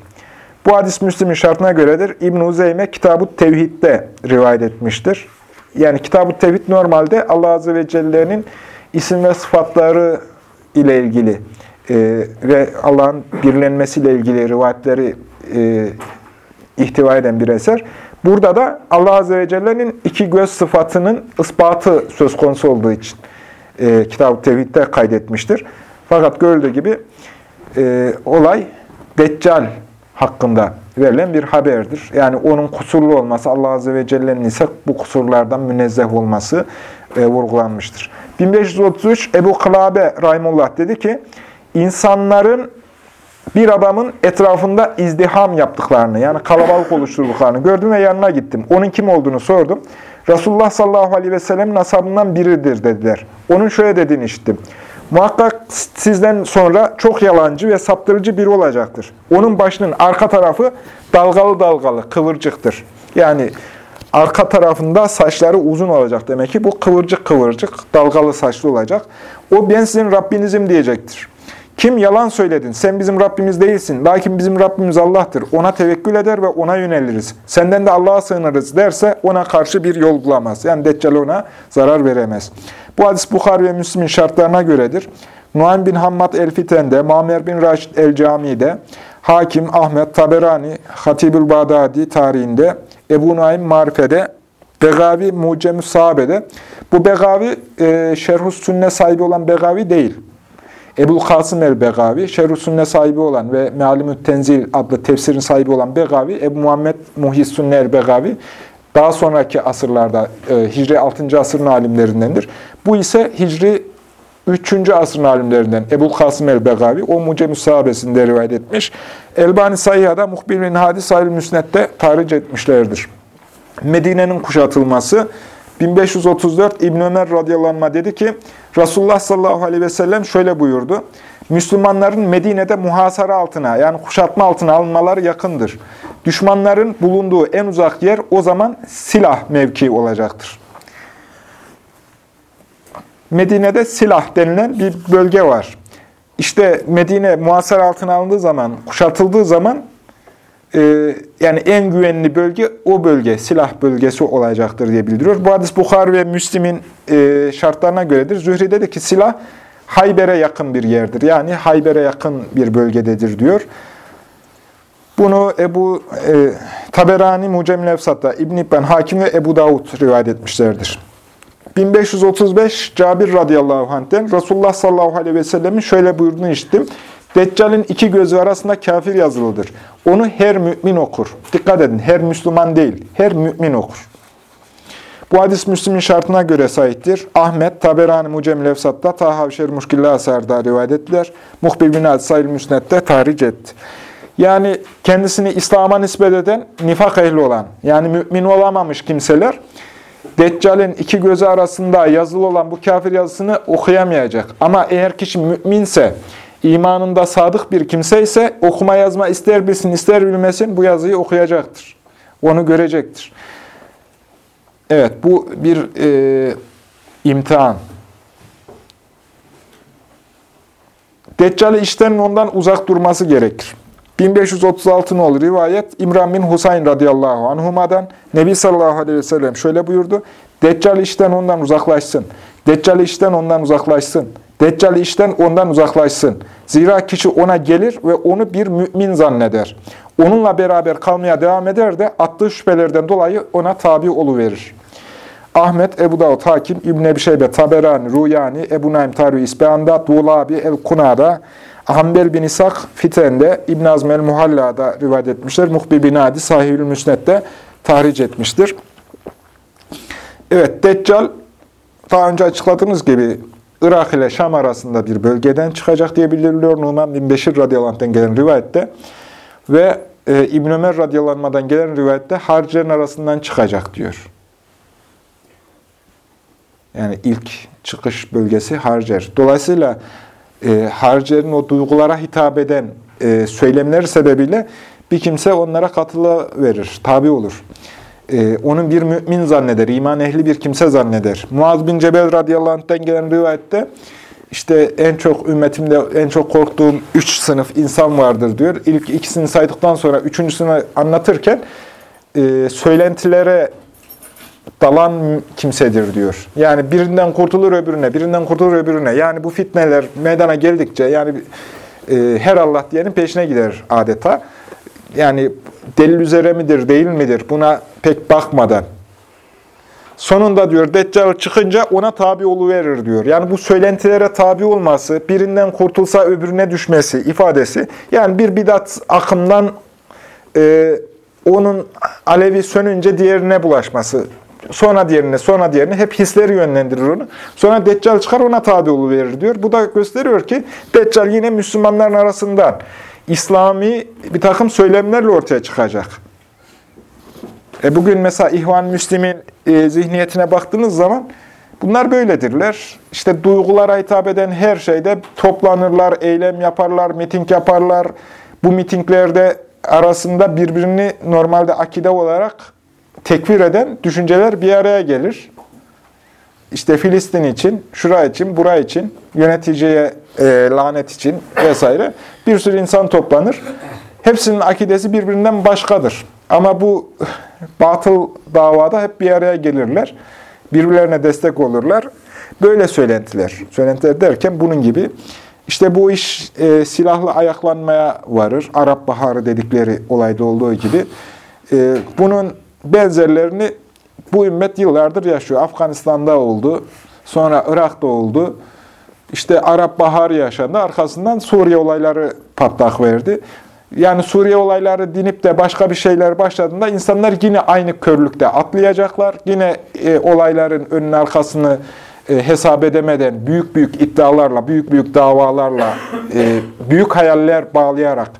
Bu hadis Müslim'in şartına göredir. İbn-i Uzeyme Kitab-ı Tevhid'de rivayet etmiştir. Yani Kitab-ı Tevhid normalde Allah Azze ve Celle'nin isim ve sıfatları ile ilgili e, ve Allah'ın birlenmesiyle ilgili rivayetleri e, ihtiva eden bir eser. Burada da Allah Azze ve Celle'nin iki göz sıfatının ispatı söz konusu olduğu için e, Kitab-ı Tevhid'de kaydetmiştir. Fakat görüldüğü gibi e, olay Deccal hakkında verilen bir haberdir. Yani onun kusurlu olması, Allah Azze ve Celle'nin ise bu kusurlardan münezzeh olması e, vurgulanmıştır. 1533 Ebu Kılabe Rahimullah dedi ki, insanların bir adamın etrafında izdiham yaptıklarını, yani kalabalık oluşturduklarını gördüm ve yanına gittim. Onun kim olduğunu sordum. Resulullah sallallahu aleyhi ve sellem ashabından biridir dediler. Onun şöyle dediğini işittim. Muhakkak sizden sonra çok yalancı ve saptırıcı biri olacaktır. Onun başının arka tarafı dalgalı dalgalı, kıvırcıktır. Yani arka tarafında saçları uzun olacak demek ki bu kıvırcık kıvırcık, dalgalı saçlı olacak. O ben sizin Rabbinizim diyecektir. Kim yalan söyledin, sen bizim Rabbimiz değilsin, lakin bizim Rabbimiz Allah'tır. Ona tevekkül eder ve ona yöneliriz. Senden de Allah'a sığınırız derse ona karşı bir yol bulamaz. Yani Deccal ona zarar veremez. Bu hadis Bukhari ve Müslim'in şartlarına göredir. Nuaym bin Hammad el-Fiten'de, Mamer bin Raşid el-Cami'de, Hakim, Ahmet, Taberani, Hatibül Bağdadi tarihinde, Ebu Nuaym Marife'de, Begavi Mucemü Sahabe'de. Bu Begavi, e, Şerhus Sünne sahibi olan Begavi değil. Ebul Kasım el-Begavi, Şerh-i Sünne sahibi olan ve Mealimü Tenzil adlı tefsirin sahibi olan Begavi, Ebu Muhammed Muhis Sünne el-Begavi, daha sonraki asırlarda e, Hicri 6. asırın alimlerindendir. Bu ise Hicri 3. asrın alimlerinden Ebul Kasım el-Begavi, o Mucem-i Sahabesi'nde rivayet etmiş. Elbani Sayyah'da Muhbir bin Hadis Sahil Müsnet'te tarih etmişlerdir. Medine'nin kuşatılması 1534 İbn Ömer radıyallahu dedi ki Resulullah sallallahu aleyhi ve sellem şöyle buyurdu. Müslümanların Medine'de muhasara altına yani kuşatma altına alınmaları yakındır. Düşmanların bulunduğu en uzak yer o zaman silah mevki olacaktır. Medine'de silah denilen bir bölge var. İşte Medine muhasara altına alındığı zaman, kuşatıldığı zaman e, yani en güvenli bölge o bölge, silah bölgesi olacaktır diye bildiriyor. Bu hadis Bukhari ve Müslim'in e, şartlarına göredir. Zühri dedi ki silah Hayber'e yakın bir yerdir. Yani Hayber'e yakın bir bölgededir diyor. Bunu Ebu e, Taberani Mucem Lefsat'ta, İbn İbn Hakim ve Ebu Davud rivayet etmişlerdir. 1535 Cabir radıyallahu anh'ten Resulullah sallallahu aleyhi ve sellemin şöyle buyurduğunu işittim. Deccal'in iki gözü arasında kafir yazılıdır. Onu her mümin okur. Dikkat edin, her Müslüman değil, her mümin okur. Bu hadis Müslim'in şartına göre sahiptir. Ahmet, Taberani Mucem Lefsat'ta, Taha Şer Muşkilli Asar'da rivayet ettiler. Muhbir bin Hadis Sayıl Müsnet'te tahric etti. Yani kendisini İslam'a nispet eden nifak ehli olan, yani mümin olamamış kimseler, Deccal'in iki gözü arasında yazılı olan bu kafir yazısını okuyamayacak. Ama eğer kişi müminse, imanında sadık bir kimse ise okuma yazma ister bilsin ister bilmesin bu yazıyı okuyacaktır. Onu görecektir. Evet bu bir e, imtihan. Deccal'i işten ondan uzak durması gerekir. 1536 olur rivayet İmran bin Husayn radıyallahu anhuma'dan Nebi sallallahu aleyhi ve sellem şöyle buyurdu. Deccal işten ondan uzaklaşsın. Deccal işten ondan uzaklaşsın. Deccal işten ondan uzaklaşsın. Zira kişi ona gelir ve onu bir mümin zanneder. Onunla beraber kalmaya devam eder de attığı şüphelerden dolayı ona tabi oluverir. Ahmet, Ebu Davud, Hakim, İbn-i Ebi Şeybe, Taberani, Ruyani, Ebu Naim Tarih İsbehan'da, Dulabi, El-Kuna'da, Hanbel bin İshak, Fiten'de, İbn Azm el-Muhalla'da rivayet etmişler. Muhbir bin Adi, Sahih-ül Müsnet'te tahric etmiştir. Evet, Deccal, daha önce açıkladığımız gibi Irak ile Şam arasında bir bölgeden çıkacak diye bildiriliyor. Numan bin Beşir radıyallahu gelen rivayette. Ve e, İbn Ömer radıyallahu gelen rivayette harcilerin arasından çıkacak diyor. Yani ilk çıkış bölgesi Harcer. Dolayısıyla e, haricilerin o duygulara hitap eden e, söylemleri sebebiyle bir kimse onlara katılı verir, tabi olur. E, onun bir mümin zanneder, iman ehli bir kimse zanneder. Muaz bin Cebel radıyallahu anh'ten gelen rivayette işte en çok ümmetimde en çok korktuğum üç sınıf insan vardır diyor. İlk ikisini saydıktan sonra üçüncüsünü anlatırken e, söylentilere dalan kimsedir diyor. Yani birinden kurtulur öbürüne, birinden kurtulur öbürüne. Yani bu fitneler meydana geldikçe yani e, her Allah diyenin peşine gider adeta. Yani delil üzere midir, değil midir buna pek bakmadan. Sonunda diyor Deccal çıkınca ona tabi verir diyor. Yani bu söylentilere tabi olması, birinden kurtulsa öbürüne düşmesi ifadesi. Yani bir bidat akımdan e, onun alevi sönünce diğerine bulaşması. Sonra diğerine, sonra diğerine hep hisleri yönlendirir onu. Sonra Deccal çıkar ona tabi verir diyor. Bu da gösteriyor ki Deccal yine Müslümanların arasından İslami bir takım söylemlerle ortaya çıkacak. E bugün mesela İhvan Müslim'in e, zihniyetine baktığınız zaman bunlar böyledirler. İşte duygulara hitap eden her şeyde toplanırlar, eylem yaparlar, miting yaparlar. Bu mitinglerde arasında birbirini normalde akide olarak tekfir eden düşünceler bir araya gelir. İşte Filistin için, şura için, bura için, yöneticiye e, lanet için vesaire bir sürü insan toplanır. Hepsinin akidesi birbirinden başkadır. Ama bu batıl davada hep bir araya gelirler. Birbirlerine destek olurlar. Böyle söylentiler. Söylentiler derken bunun gibi. İşte bu iş e, silahlı ayaklanmaya varır. Arap Baharı dedikleri olayda olduğu gibi. E, bunun benzerlerini bu ümmet yıllardır yaşıyor. Afganistan'da oldu. Sonra Irak'ta oldu. İşte Arap Baharı yaşandı. Arkasından Suriye olayları patlak verdi. Yani Suriye olayları dinip de başka bir şeyler başladığında insanlar yine aynı körlükte atlayacaklar. Yine e, olayların önün arkasını e, hesap edemeden büyük büyük iddialarla, büyük büyük davalarla, e, büyük hayaller bağlayarak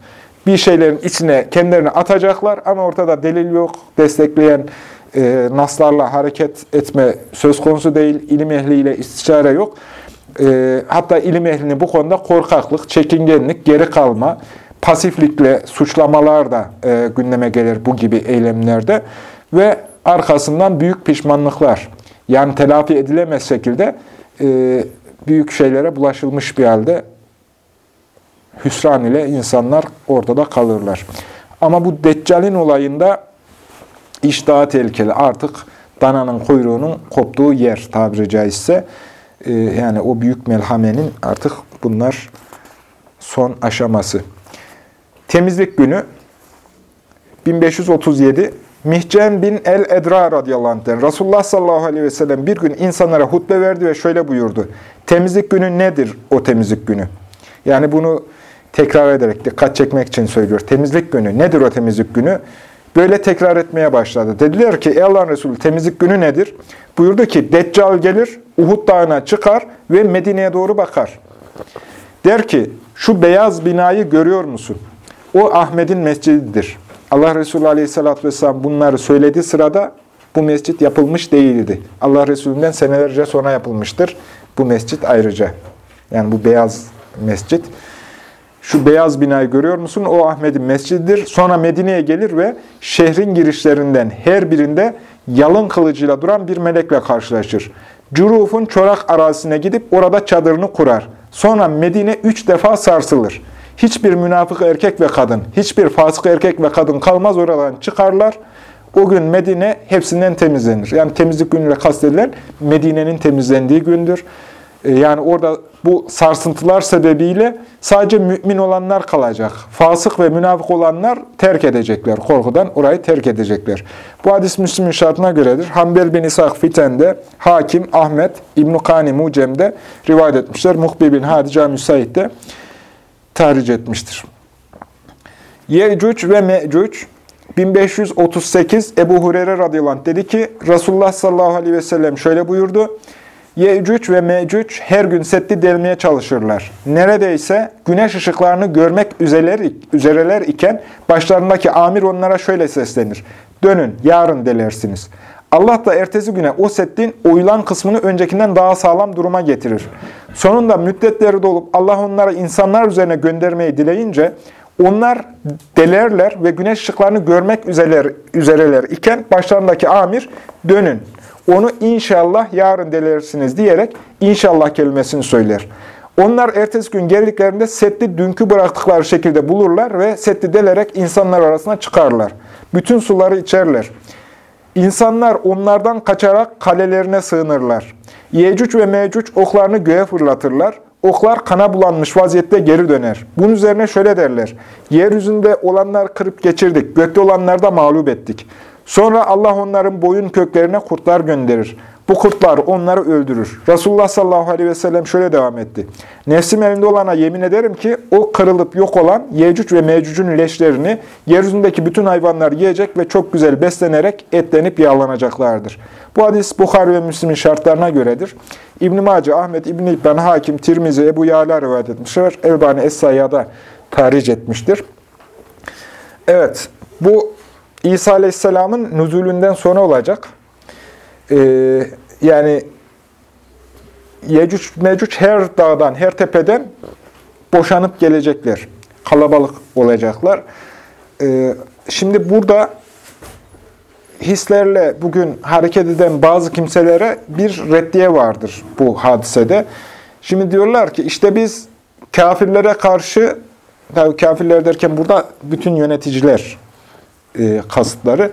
bir şeylerin içine kendilerini atacaklar ama ortada delil yok, destekleyen e, naslarla hareket etme söz konusu değil, ilim ehliyle istişare yok. E, hatta ilim ehlinin bu konuda korkaklık, çekingenlik, geri kalma, pasiflikle suçlamalar da e, gündeme gelir bu gibi eylemlerde ve arkasından büyük pişmanlıklar yani telafi edilemez şekilde e, büyük şeylere bulaşılmış bir halde hüsran ile insanlar ortada kalırlar. Ama bu Deccal'in olayında iş daha tehlikeli. Artık dananın kuyruğunun koptuğu yer tabiri caizse. E, yani o büyük melhamenin artık bunlar son aşaması. Temizlik günü 1537 Mihcen bin el-Edra radıyallahu anh'den Resulullah sallallahu aleyhi ve sellem bir gün insanlara hutbe verdi ve şöyle buyurdu. Temizlik günü nedir o temizlik günü? Yani bunu tekrar ederek dikkat çekmek için söylüyor. Temizlik günü nedir o temizlik günü? Böyle tekrar etmeye başladı. Dediler ki Allah'ın Resulü temizlik günü nedir? Buyurdu ki Deccal gelir, Uhud dağına çıkar ve Medine'ye doğru bakar. Der ki şu beyaz binayı görüyor musun? O Ahmet'in mescididir. Allah Resulü Aleyhisselatü Vesselam bunları söylediği sırada bu mescit yapılmış değildi. Allah Resulü'nden senelerce sonra yapılmıştır. Bu mescit ayrıca. Yani bu beyaz mescit. Şu beyaz binayı görüyor musun? O Ahmet'in mescididir. Sonra Medine'ye gelir ve şehrin girişlerinden her birinde yalın kılıcıyla duran bir melekle karşılaşır. Curuf'un çorak arazisine gidip orada çadırını kurar. Sonra Medine üç defa sarsılır. Hiçbir münafık erkek ve kadın, hiçbir fasık erkek ve kadın kalmaz oradan çıkarlar. O gün Medine hepsinden temizlenir. Yani temizlik günüyle kastedilen Medine'nin temizlendiği gündür. Ee, yani orada bu sarsıntılar sebebiyle sadece mümin olanlar kalacak. Fasık ve münafık olanlar terk edecekler. Korkudan orayı terk edecekler. Bu hadis Müslüm'ün şartına göredir. Hanbel bin İshak Fiten'de, Hakim, Ahmet, İbn-i Kani Mucem'de rivayet etmişler. Muhbi bin Hadica Müsait'te tahric etmiştir. Yecüc ve Mecüc 1538 Ebu Hureyre radıyallahu anh dedi ki Resulullah sallallahu aleyhi ve sellem şöyle buyurdu. Yecüc ve Mecüc her gün setli delmeye çalışırlar. Neredeyse güneş ışıklarını görmek üzereler, üzereler iken başlarındaki amir onlara şöyle seslenir. Dönün, yarın delersiniz. Allah da ertesi güne o settin oyulan kısmını öncekinden daha sağlam duruma getirir. Sonunda müddetleri dolup Allah onları insanlar üzerine göndermeyi dileyince onlar delerler ve güneş ışıklarını görmek üzereler, üzereler iken başlarındaki amir dönün. Onu inşallah yarın delersiniz diyerek inşallah kelimesini söyler. Onlar ertesi gün geldiklerinde setli dünkü bıraktıkları şekilde bulurlar ve setli delerek insanlar arasına çıkarlar. Bütün suları içerler. İnsanlar onlardan kaçarak kalelerine sığınırlar. Yecüc ve Mecüc oklarını göğe fırlatırlar. Oklar kana bulanmış vaziyette geri döner. Bunun üzerine şöyle derler. Yeryüzünde olanlar kırıp geçirdik, gökte olanları da mağlup ettik. Sonra Allah onların boyun köklerine kurtlar gönderir. Bu kurtlar onları öldürür. Resulullah sallallahu aleyhi ve sellem şöyle devam etti. Nefsim elinde olana yemin ederim ki o kırılıp yok olan Yecüc ve Mecüc'ün leşlerini yeryüzündeki bütün hayvanlar yiyecek ve çok güzel beslenerek etlenip yağlanacaklardır. Bu hadis Bukhari ve Müslim'in şartlarına göredir. İbn-i Mace, Ahmet, İbn, Hakim, Tirmizi, Ebu Yala rivayet etmişler. Elbani Es-Sayya'da tarih etmiştir. Evet, bu İsa Aleyhisselam'ın nüzulünden sonra olacak. Ee, yani Yecüc Mecüc her dağdan, her tepeden boşanıp gelecekler. Kalabalık olacaklar. Ee, şimdi burada hislerle bugün hareket eden bazı kimselere bir reddiye vardır bu hadisede. Şimdi diyorlar ki işte biz kafirlere karşı, tabii kafirler derken burada bütün yöneticiler e, kasıtları,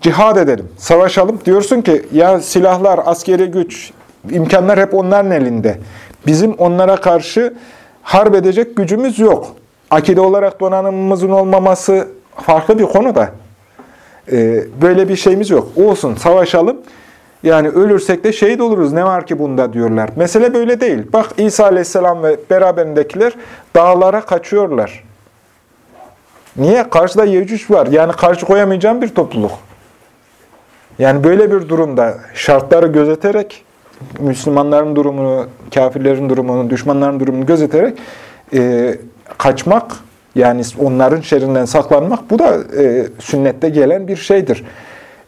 cihad edelim, savaşalım. Diyorsun ki ya silahlar, askeri güç, imkanlar hep onların elinde. Bizim onlara karşı harp edecek gücümüz yok. Akide olarak donanımımızın olmaması farklı bir konu da. Ee, böyle bir şeyimiz yok. Olsun, savaşalım. Yani ölürsek de şehit oluruz. Ne var ki bunda diyorlar. Mesele böyle değil. Bak İsa Aleyhisselam ve beraberindekiler dağlara kaçıyorlar. Niye? Karşıda Yecüc var. Yani karşı koyamayacağım bir topluluk. Yani böyle bir durumda şartları gözeterek, Müslümanların durumunu, kafirlerin durumunu, düşmanların durumunu gözeterek e, kaçmak, yani onların şerrinden saklanmak, bu da e, sünnette gelen bir şeydir.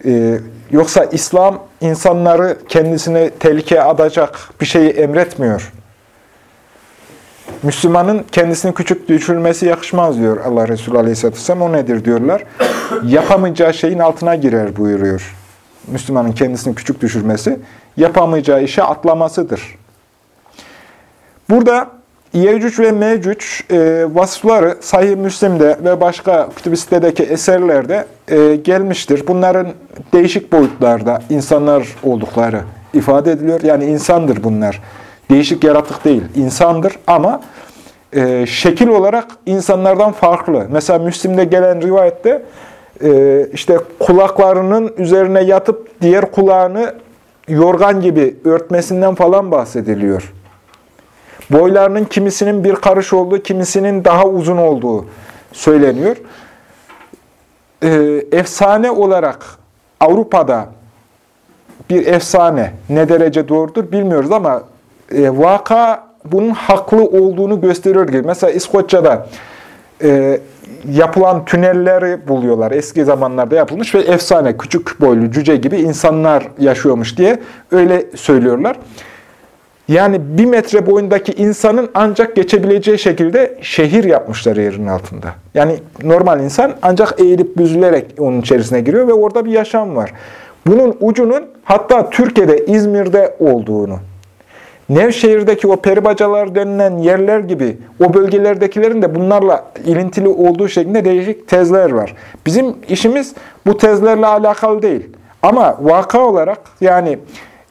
E, yoksa İslam insanları kendisini tehlikeye adacak bir şeyi emretmiyor. Müslümanın kendisini küçük düşürmesi yakışmaz diyor Allah Resulü Aleyhisselatü Vesselam. O nedir diyorlar? *coughs* Yapamayacağı şeyin altına girer buyuruyor. Müslümanın kendisini küçük düşürmesi, yapamayacağı işe atlamasıdır. Burada Yecüc ve Mecüc e, vasıfları Sahih Müslim'de ve başka kütüb sitedeki eserlerde e, gelmiştir. Bunların değişik boyutlarda insanlar oldukları ifade ediliyor. Yani insandır bunlar. Değişik yaratık değil, insandır ama e, şekil olarak insanlardan farklı. Mesela Müslim'de gelen rivayette e, işte kulaklarının üzerine yatıp diğer kulağını yorgan gibi örtmesinden falan bahsediliyor. Boylarının kimisinin bir karış olduğu, kimisinin daha uzun olduğu söyleniyor. E, efsane olarak Avrupa'da bir efsane ne derece doğrudur bilmiyoruz ama e, vaka bunun haklı olduğunu gösteriyor gibi. Mesela İskoçya'da e, yapılan tünelleri buluyorlar. Eski zamanlarda yapılmış ve efsane, küçük boylu, cüce gibi insanlar yaşıyormuş diye öyle söylüyorlar. Yani bir metre boyundaki insanın ancak geçebileceği şekilde şehir yapmışlar yerin altında. Yani normal insan ancak eğilip büzülerek onun içerisine giriyor ve orada bir yaşam var. Bunun ucunun hatta Türkiye'de, İzmir'de olduğunu, Nevşehir'deki o peribacalar denilen yerler gibi o bölgelerdekilerin de bunlarla ilintili olduğu şeklinde değişik tezler var. Bizim işimiz bu tezlerle alakalı değil. Ama vaka olarak yani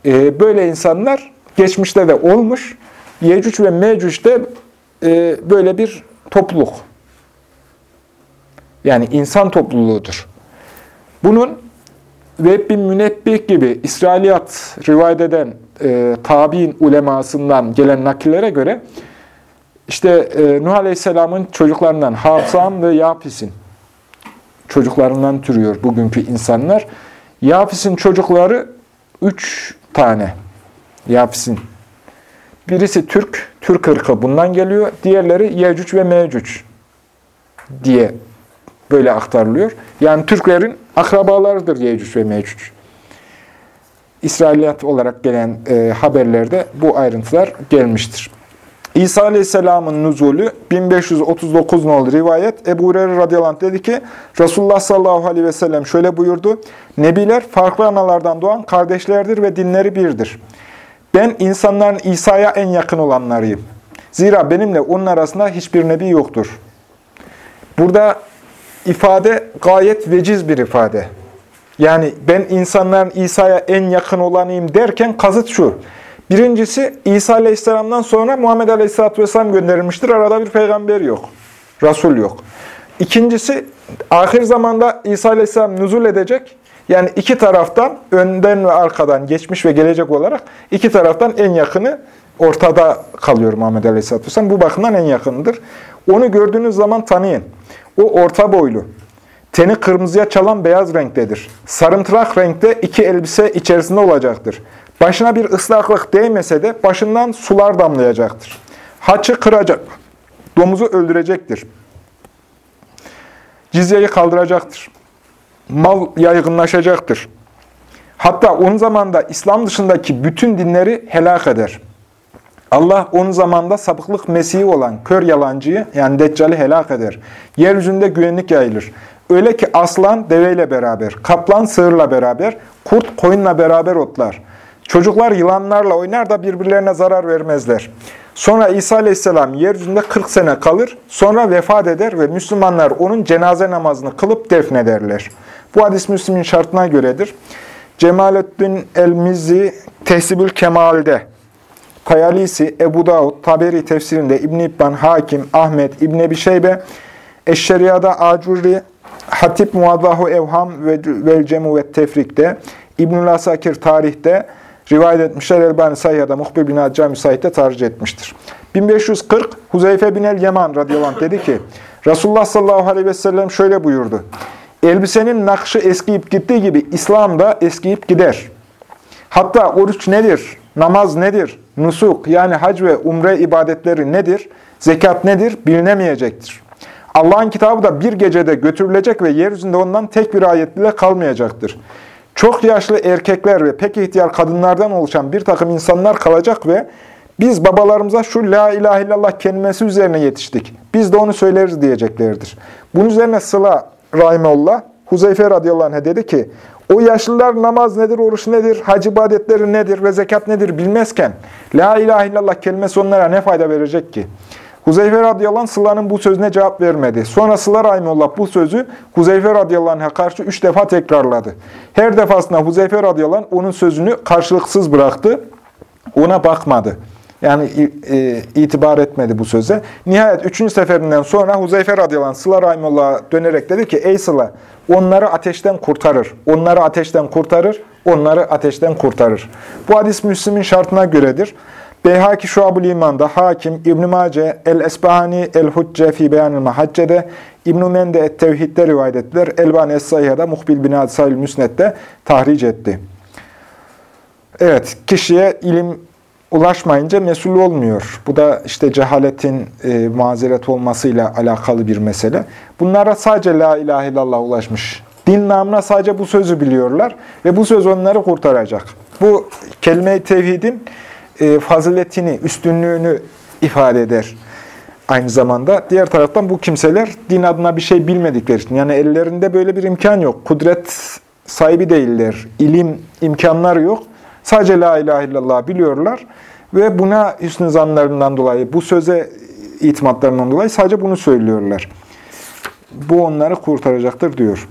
e, böyle insanlar geçmişte de olmuş. Yecüc ve Mecüc'te e, böyle bir topluluk. Yani insan topluluğudur. Bunun ve bin Münebbih gibi İsrailiyat rivayet eden e, tabi'in ulemasından gelen nakillere göre işte e, Nuh Aleyhisselam'ın çocuklarından Hafsam ve Yapis'in çocuklarından türüyor bugünkü insanlar. Yapis'in çocukları üç tane. Yapis'in. Birisi Türk, Türk ırkı bundan geliyor. Diğerleri Yecüc ve Mecüc diye böyle aktarılıyor. Yani Türklerin akrabalarıdır Yecüc ve Mecüc. İsrailiyat olarak gelen e, haberlerde bu ayrıntılar gelmiştir. İsa Aleyhisselam'ın nuzulü 1539 nolu rivayet. Ebu Hureyre radıyallahu anh dedi ki Resulullah sallallahu aleyhi ve sellem şöyle buyurdu. Nebiler farklı analardan doğan kardeşlerdir ve dinleri birdir. Ben insanların İsa'ya en yakın olanlarıyım. Zira benimle onun arasında hiçbir nebi yoktur. Burada ifade gayet veciz bir ifade. Yani ben insanların İsa'ya en yakın olanıyım derken kazıt şu. Birincisi İsa Aleyhisselam'dan sonra Muhammed Aleyhisselatü Vesselam gönderilmiştir. Arada bir peygamber yok. Resul yok. İkincisi ahir zamanda İsa Aleyhisselam nüzul edecek. Yani iki taraftan, önden ve arkadan, geçmiş ve gelecek olarak iki taraftan en yakını ortada kalıyor Muhammed Aleyhisselatü Vesselam. Bu bakımdan en yakındır. Onu gördüğünüz zaman tanıyın. O orta boylu. Teni kırmızıya çalan beyaz renktedir. Sarımtırak renkte iki elbise içerisinde olacaktır. Başına bir ıslaklık değmese de başından sular damlayacaktır. Haçı kıracak, domuzu öldürecektir. Cizyeyi kaldıracaktır. Mal yaygınlaşacaktır. Hatta onun zamanında İslam dışındaki bütün dinleri helak eder. Allah onun zamanında sapıklık mesihi olan kör yalancıyı yani Deccal'i helak eder. Yeryüzünde güvenlik yayılır. Öyle ki aslan deveyle beraber, kaplan sığırla beraber, kurt koyunla beraber otlar. Çocuklar yılanlarla oynar da birbirlerine zarar vermezler. Sonra İsa Aleyhisselam yeryüzünde 40 sene kalır, sonra vefat eder ve Müslümanlar onun cenaze namazını kılıp defnederler. Bu hadis Müslüm'ün şartına göredir. Cemalettin el-Mizzi Tehsibül Kemal'de, Kayalisi, Ebu Davud, Taberi tefsirinde İbn İbban, Hakim, Ahmet, İbn Ebi Şeybe, Eşşeriyada Acurri, Hatip Muaddahu Evham ve Velcemu ve Tefrik'te, İbnül Asakir tarihte, rivayet etmişler. Elbani Sayya'da Muhbir bin Hacca müsaitte tercih etmiştir. 1540 Huzeyfe bin el-Yeman radıyallahu anh dedi ki Resulullah sallallahu aleyhi ve sellem şöyle buyurdu. Elbisenin nakşı eskiyip gittiği gibi İslam da eskiyip gider. Hatta oruç nedir? Namaz nedir? Nusuk yani hac ve umre ibadetleri nedir? Zekat nedir? Bilinemeyecektir. Allah'ın kitabı da bir gecede götürülecek ve yeryüzünde ondan tek bir ayet bile kalmayacaktır. Çok yaşlı erkekler ve pek ihtiyar kadınlardan oluşan bir takım insanlar kalacak ve biz babalarımıza şu la ilahe illallah kelimesi üzerine yetiştik. Biz de onu söyleriz diyeceklerdir. Bunun üzerine Sıla Rahimullah Huzeyfe radıyallahu anh'a dedi ki o yaşlılar namaz nedir, oruç nedir, hac ibadetleri nedir ve zekat nedir bilmezken la ilahe illallah kelimesi onlara ne fayda verecek ki? Huzeyfe radıyallahu anh Sıla'nın bu sözüne cevap vermedi. Sonra Sıla rahimullah bu sözü Huzeyfe radıyallahu anh'a karşı üç defa tekrarladı. Her defasında Huzeyfe radıyallahu anh onun sözünü karşılıksız bıraktı. Ona bakmadı. Yani e, itibar etmedi bu söze. Nihayet üçüncü seferinden sonra Huzeyfe radıyallahu Sıla rahimullah'a dönerek dedi ki Ey Sıla onları ateşten kurtarır. Onları ateşten kurtarır. Onları ateşten kurtarır. Bu hadis Müslim'in şartına göredir. Beyhaki Şuab-ül İman'da, Hakim, İbn-i Mace, El-Esbahani, El-Hucce fi beyanil mahacce'de, İbn-i Mende et-Tevhid'de rivayet ettiler. Elbani Es-Sayyah'da, Muhbil bin Hadisayül Müsnet'te tahric etti. Evet, kişiye ilim ulaşmayınca mesul olmuyor. Bu da işte cehaletin e, mazeret olmasıyla alakalı bir mesele. Bunlara sadece la ilahe illallah ulaşmış. Din namına sadece bu sözü biliyorlar ve bu söz onları kurtaracak. Bu kelime-i tevhidin e, faziletini, üstünlüğünü ifade eder aynı zamanda. Diğer taraftan bu kimseler din adına bir şey bilmedikleri için, yani ellerinde böyle bir imkan yok, kudret sahibi değiller, ilim imkanları yok. Sadece la ilahe illallah biliyorlar ve buna hüsnü zanlarından dolayı, bu söze itimatlarından dolayı sadece bunu söylüyorlar. Bu onları kurtaracaktır diyor.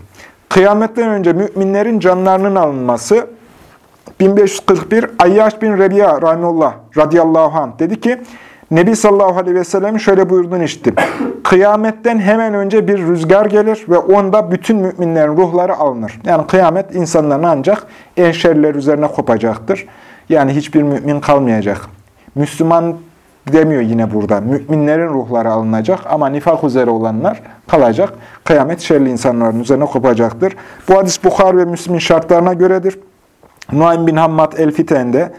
Kıyametten önce müminlerin canlarının alınması 1541 Ayyaş bin Rebiya rahimullah radıyallahu anh dedi ki Nebi sallallahu aleyhi ve sellem şöyle buyurduğunu işittim. Kıyametten hemen önce bir rüzgar gelir ve onda bütün müminlerin ruhları alınır. Yani kıyamet insanların ancak en şerler üzerine kopacaktır. Yani hiçbir mümin kalmayacak. Müslüman demiyor yine burada. Müminlerin ruhları alınacak ama nifak üzere olanlar kalacak. Kıyamet şerli insanların üzerine kopacaktır. Bu hadis Bukhar ve Müslim'in şartlarına göredir. Nuaym bin Hammad el-Fiten'de,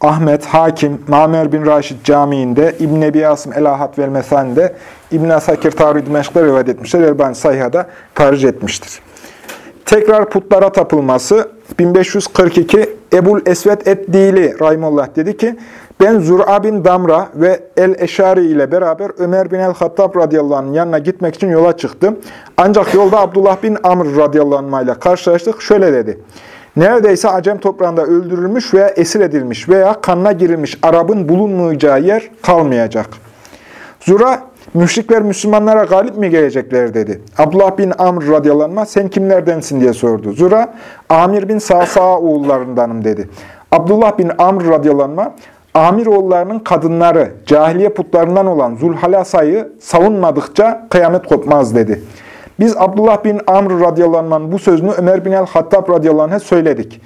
Ahmet, Hakim, Mamer bin Raşid Camii'nde, İbn Ebi Asım el-Ahat vel Mesan'de, İbn Asakir Tarih Dimeşk'ta rivayet etmişler. Elbani Sayha'da tarih etmiştir. Tekrar putlara tapılması 1542 Ebul Esved et-Dili Rahimullah dedi ki, ben Zur'a bin Damra ve El-Eşari ile beraber Ömer bin el-Hattab radıyallahu anh'ın yanına gitmek için yola çıktım. Ancak yolda Abdullah bin Amr radıyallahu anh karşılaştık. Şöyle dedi. Neredeyse Acem toprağında öldürülmüş veya esir edilmiş veya kanına girilmiş Arap'ın bulunmayacağı yer kalmayacak. Zura, müşrikler Müslümanlara galip mi gelecekler dedi. Abdullah bin Amr radıyallahu anh, sen kimlerdensin diye sordu. Zura, Amir bin Sasa oğullarındanım dedi. Abdullah bin Amr radıyallahu anh, Amir oğullarının kadınları, cahiliye putlarından olan Zulhalasa'yı savunmadıkça kıyamet kopmaz dedi. Biz Abdullah bin Amr radıyallahu bu sözünü Ömer bin el-Hattab radıyallahu anh'a söyledik.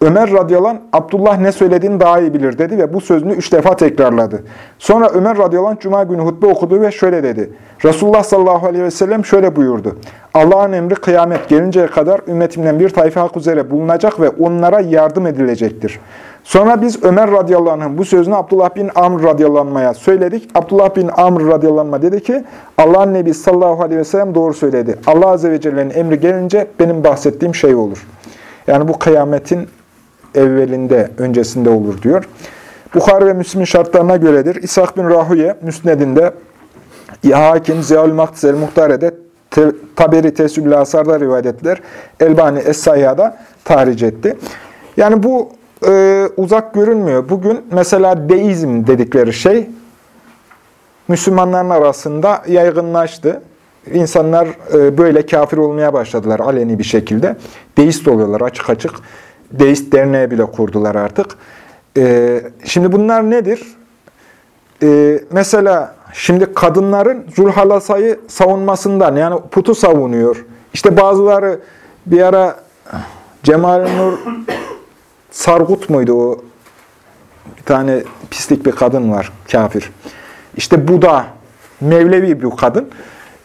Ömer radıyallahu Abdullah ne söylediğini daha iyi bilir dedi ve bu sözünü üç defa tekrarladı. Sonra Ömer radıyallahu Cuma günü hutbe okudu ve şöyle dedi. Resulullah sallallahu aleyhi ve sellem şöyle buyurdu. Allah'ın emri kıyamet gelinceye kadar ümmetimden bir tayfa hak üzere bulunacak ve onlara yardım edilecektir. Sonra biz Ömer radıyallahu bu sözünü Abdullah bin Amr radıyallahu anh'a söyledik. Abdullah bin Amr radıyallahu anh dedi ki Allah'ın Nebi sallallahu aleyhi ve sellem doğru söyledi. Allah azze ve celle'nin emri gelince benim bahsettiğim şey olur. Yani bu kıyametin evvelinde, öncesinde olur diyor. Bukhari ve Müslim'in şartlarına göredir. İshak bin Rahuye, Müsned'inde, Hakim, Ziyaül Maktizel Muhtare'de, te, Taberi Tesübül Asar'da rivayet ettiler. Elbani Es-Sayya'da tahric etti. Yani bu e, uzak görünmüyor. Bugün mesela deizm dedikleri şey Müslümanların arasında yaygınlaştı. İnsanlar e, böyle kafir olmaya başladılar aleni bir şekilde. Deist oluyorlar açık açık. Deist derneği bile kurdular artık. E, şimdi bunlar nedir? E, mesela şimdi kadınların Zulhalasa'yı savunmasından yani putu savunuyor. İşte bazıları bir ara Cemal Nur Sargut muydu o? Bir tane pislik bir kadın var, kafir. İşte Buda, Mevlevi bir kadın.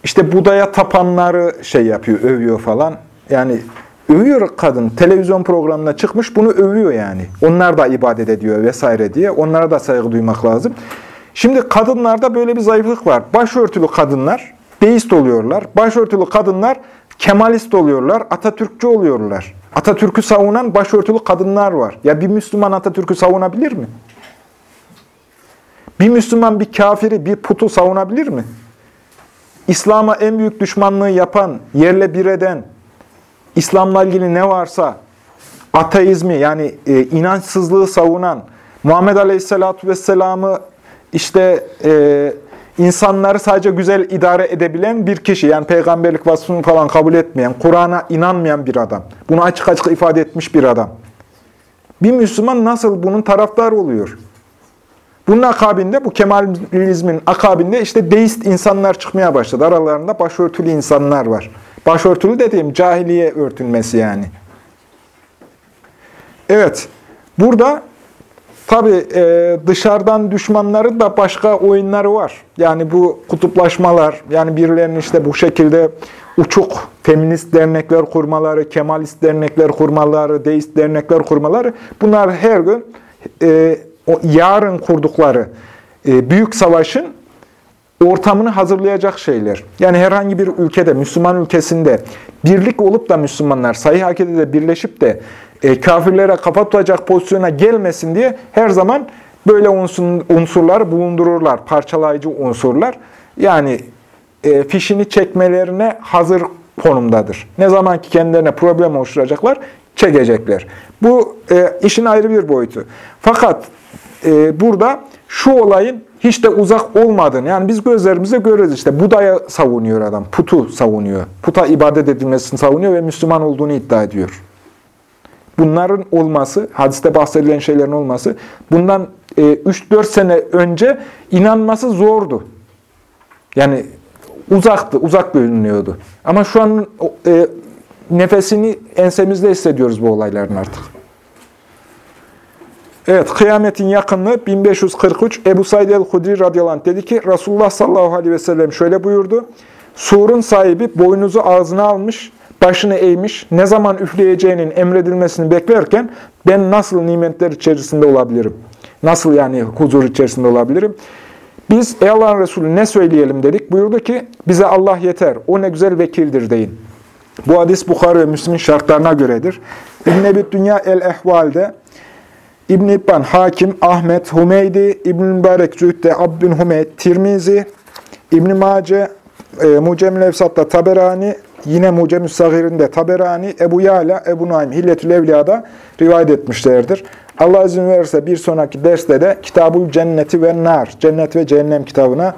İşte Buda'ya tapanları şey yapıyor, övüyor falan. Yani övüyor kadın. Televizyon programına çıkmış, bunu övüyor yani. Onlar da ibadet ediyor vesaire diye. Onlara da saygı duymak lazım. Şimdi kadınlarda böyle bir zayıflık var. Başörtülü kadınlar deist oluyorlar. Başörtülü kadınlar kemalist oluyorlar, Atatürkçü oluyorlar. Atatürk'ü savunan başörtülü kadınlar var. Ya bir Müslüman Atatürk'ü savunabilir mi? Bir Müslüman bir kafiri, bir putu savunabilir mi? İslam'a en büyük düşmanlığı yapan, yerle bir eden, İslam'la ilgili ne varsa, ateizmi yani e, inançsızlığı savunan, Muhammed Aleyhisselatü Vesselam'ı işte e, insanları sadece güzel idare edebilen bir kişi. Yani peygamberlik vasfını falan kabul etmeyen, Kur'an'a inanmayan bir adam. Bunu açık açık ifade etmiş bir adam. Bir Müslüman nasıl bunun taraftarı oluyor? Bunun akabinde, bu Kemalizmin akabinde işte deist insanlar çıkmaya başladı. Aralarında başörtülü insanlar var. Başörtülü dediğim cahiliye örtünmesi yani. Evet, burada Tabi e, dışarıdan düşmanların da başka oyunları var. Yani bu kutuplaşmalar, yani birilerinin işte bu şekilde uçuk feminist dernekler kurmaları, kemalist dernekler kurmaları, deist dernekler kurmaları bunlar her gün e, yarın kurdukları e, büyük savaşın ortamını hazırlayacak şeyler. Yani herhangi bir ülkede, Müslüman ülkesinde birlik olup da Müslümanlar sahih akidede birleşip de e, kafirlere kafa tutacak pozisyona gelmesin diye her zaman böyle unsurlar bulundururlar, parçalayıcı unsurlar. Yani e, fişini çekmelerine hazır konumdadır. Ne zaman ki kendilerine problem oluşturacaklar, çekecekler. Bu e, işin ayrı bir boyutu. Fakat e, burada şu olayın hiç de uzak olmadığını, yani biz gözlerimizle görürüz işte Buda'ya savunuyor adam, putu savunuyor. Puta ibadet edilmesini savunuyor ve Müslüman olduğunu iddia ediyor. Bunların olması, hadiste bahsedilen şeylerin olması, bundan 3-4 e, sene önce inanması zordu. Yani uzaktı, uzak görünüyordu. Ama şu an e, nefesini ensemizde hissediyoruz bu olayların artık. Evet, kıyametin yakınlığı 1543 Ebu Said el-Hudri radıyallahu anh dedi ki, Resulullah sallallahu aleyhi ve sellem şöyle buyurdu. Surun sahibi boynuzu ağzına almış, başını eğmiş, ne zaman üfleyeceğinin emredilmesini beklerken ben nasıl nimetler içerisinde olabilirim? Nasıl yani huzur içerisinde olabilirim? Biz ey Allah'ın Resulü ne söyleyelim dedik. Buyurdu ki bize Allah yeter, o ne güzel vekildir deyin. Bu hadis Bukhari ve Müslim'in şartlarına göredir. İbn-i Dünya El-Ehval'de İbn İbban, Hakim, Ahmet, Humeydi, İbn Mübarek, Zühd'de, Abdün Humeyd, Tirmizi, İbn Mace, e, Mucem-i Levsat'ta Taberani, yine Mucem-i Sagir'inde Taberani, Ebu Yala, Ebu Naim, Hilletül Evliya'da rivayet etmişlerdir. Allah izin verirse bir sonraki derste de Kitabul Cenneti ve Nar, Cennet ve Cehennem kitabına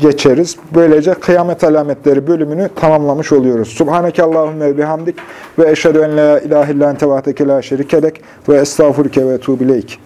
geçeriz. Böylece kıyamet alametleri bölümünü tamamlamış oluyoruz. Subhaneke Allahümme bihamdik ve eşhedü en la ilahe illan tevateke la şerikelek ve estağfurke ve tuğbileyk.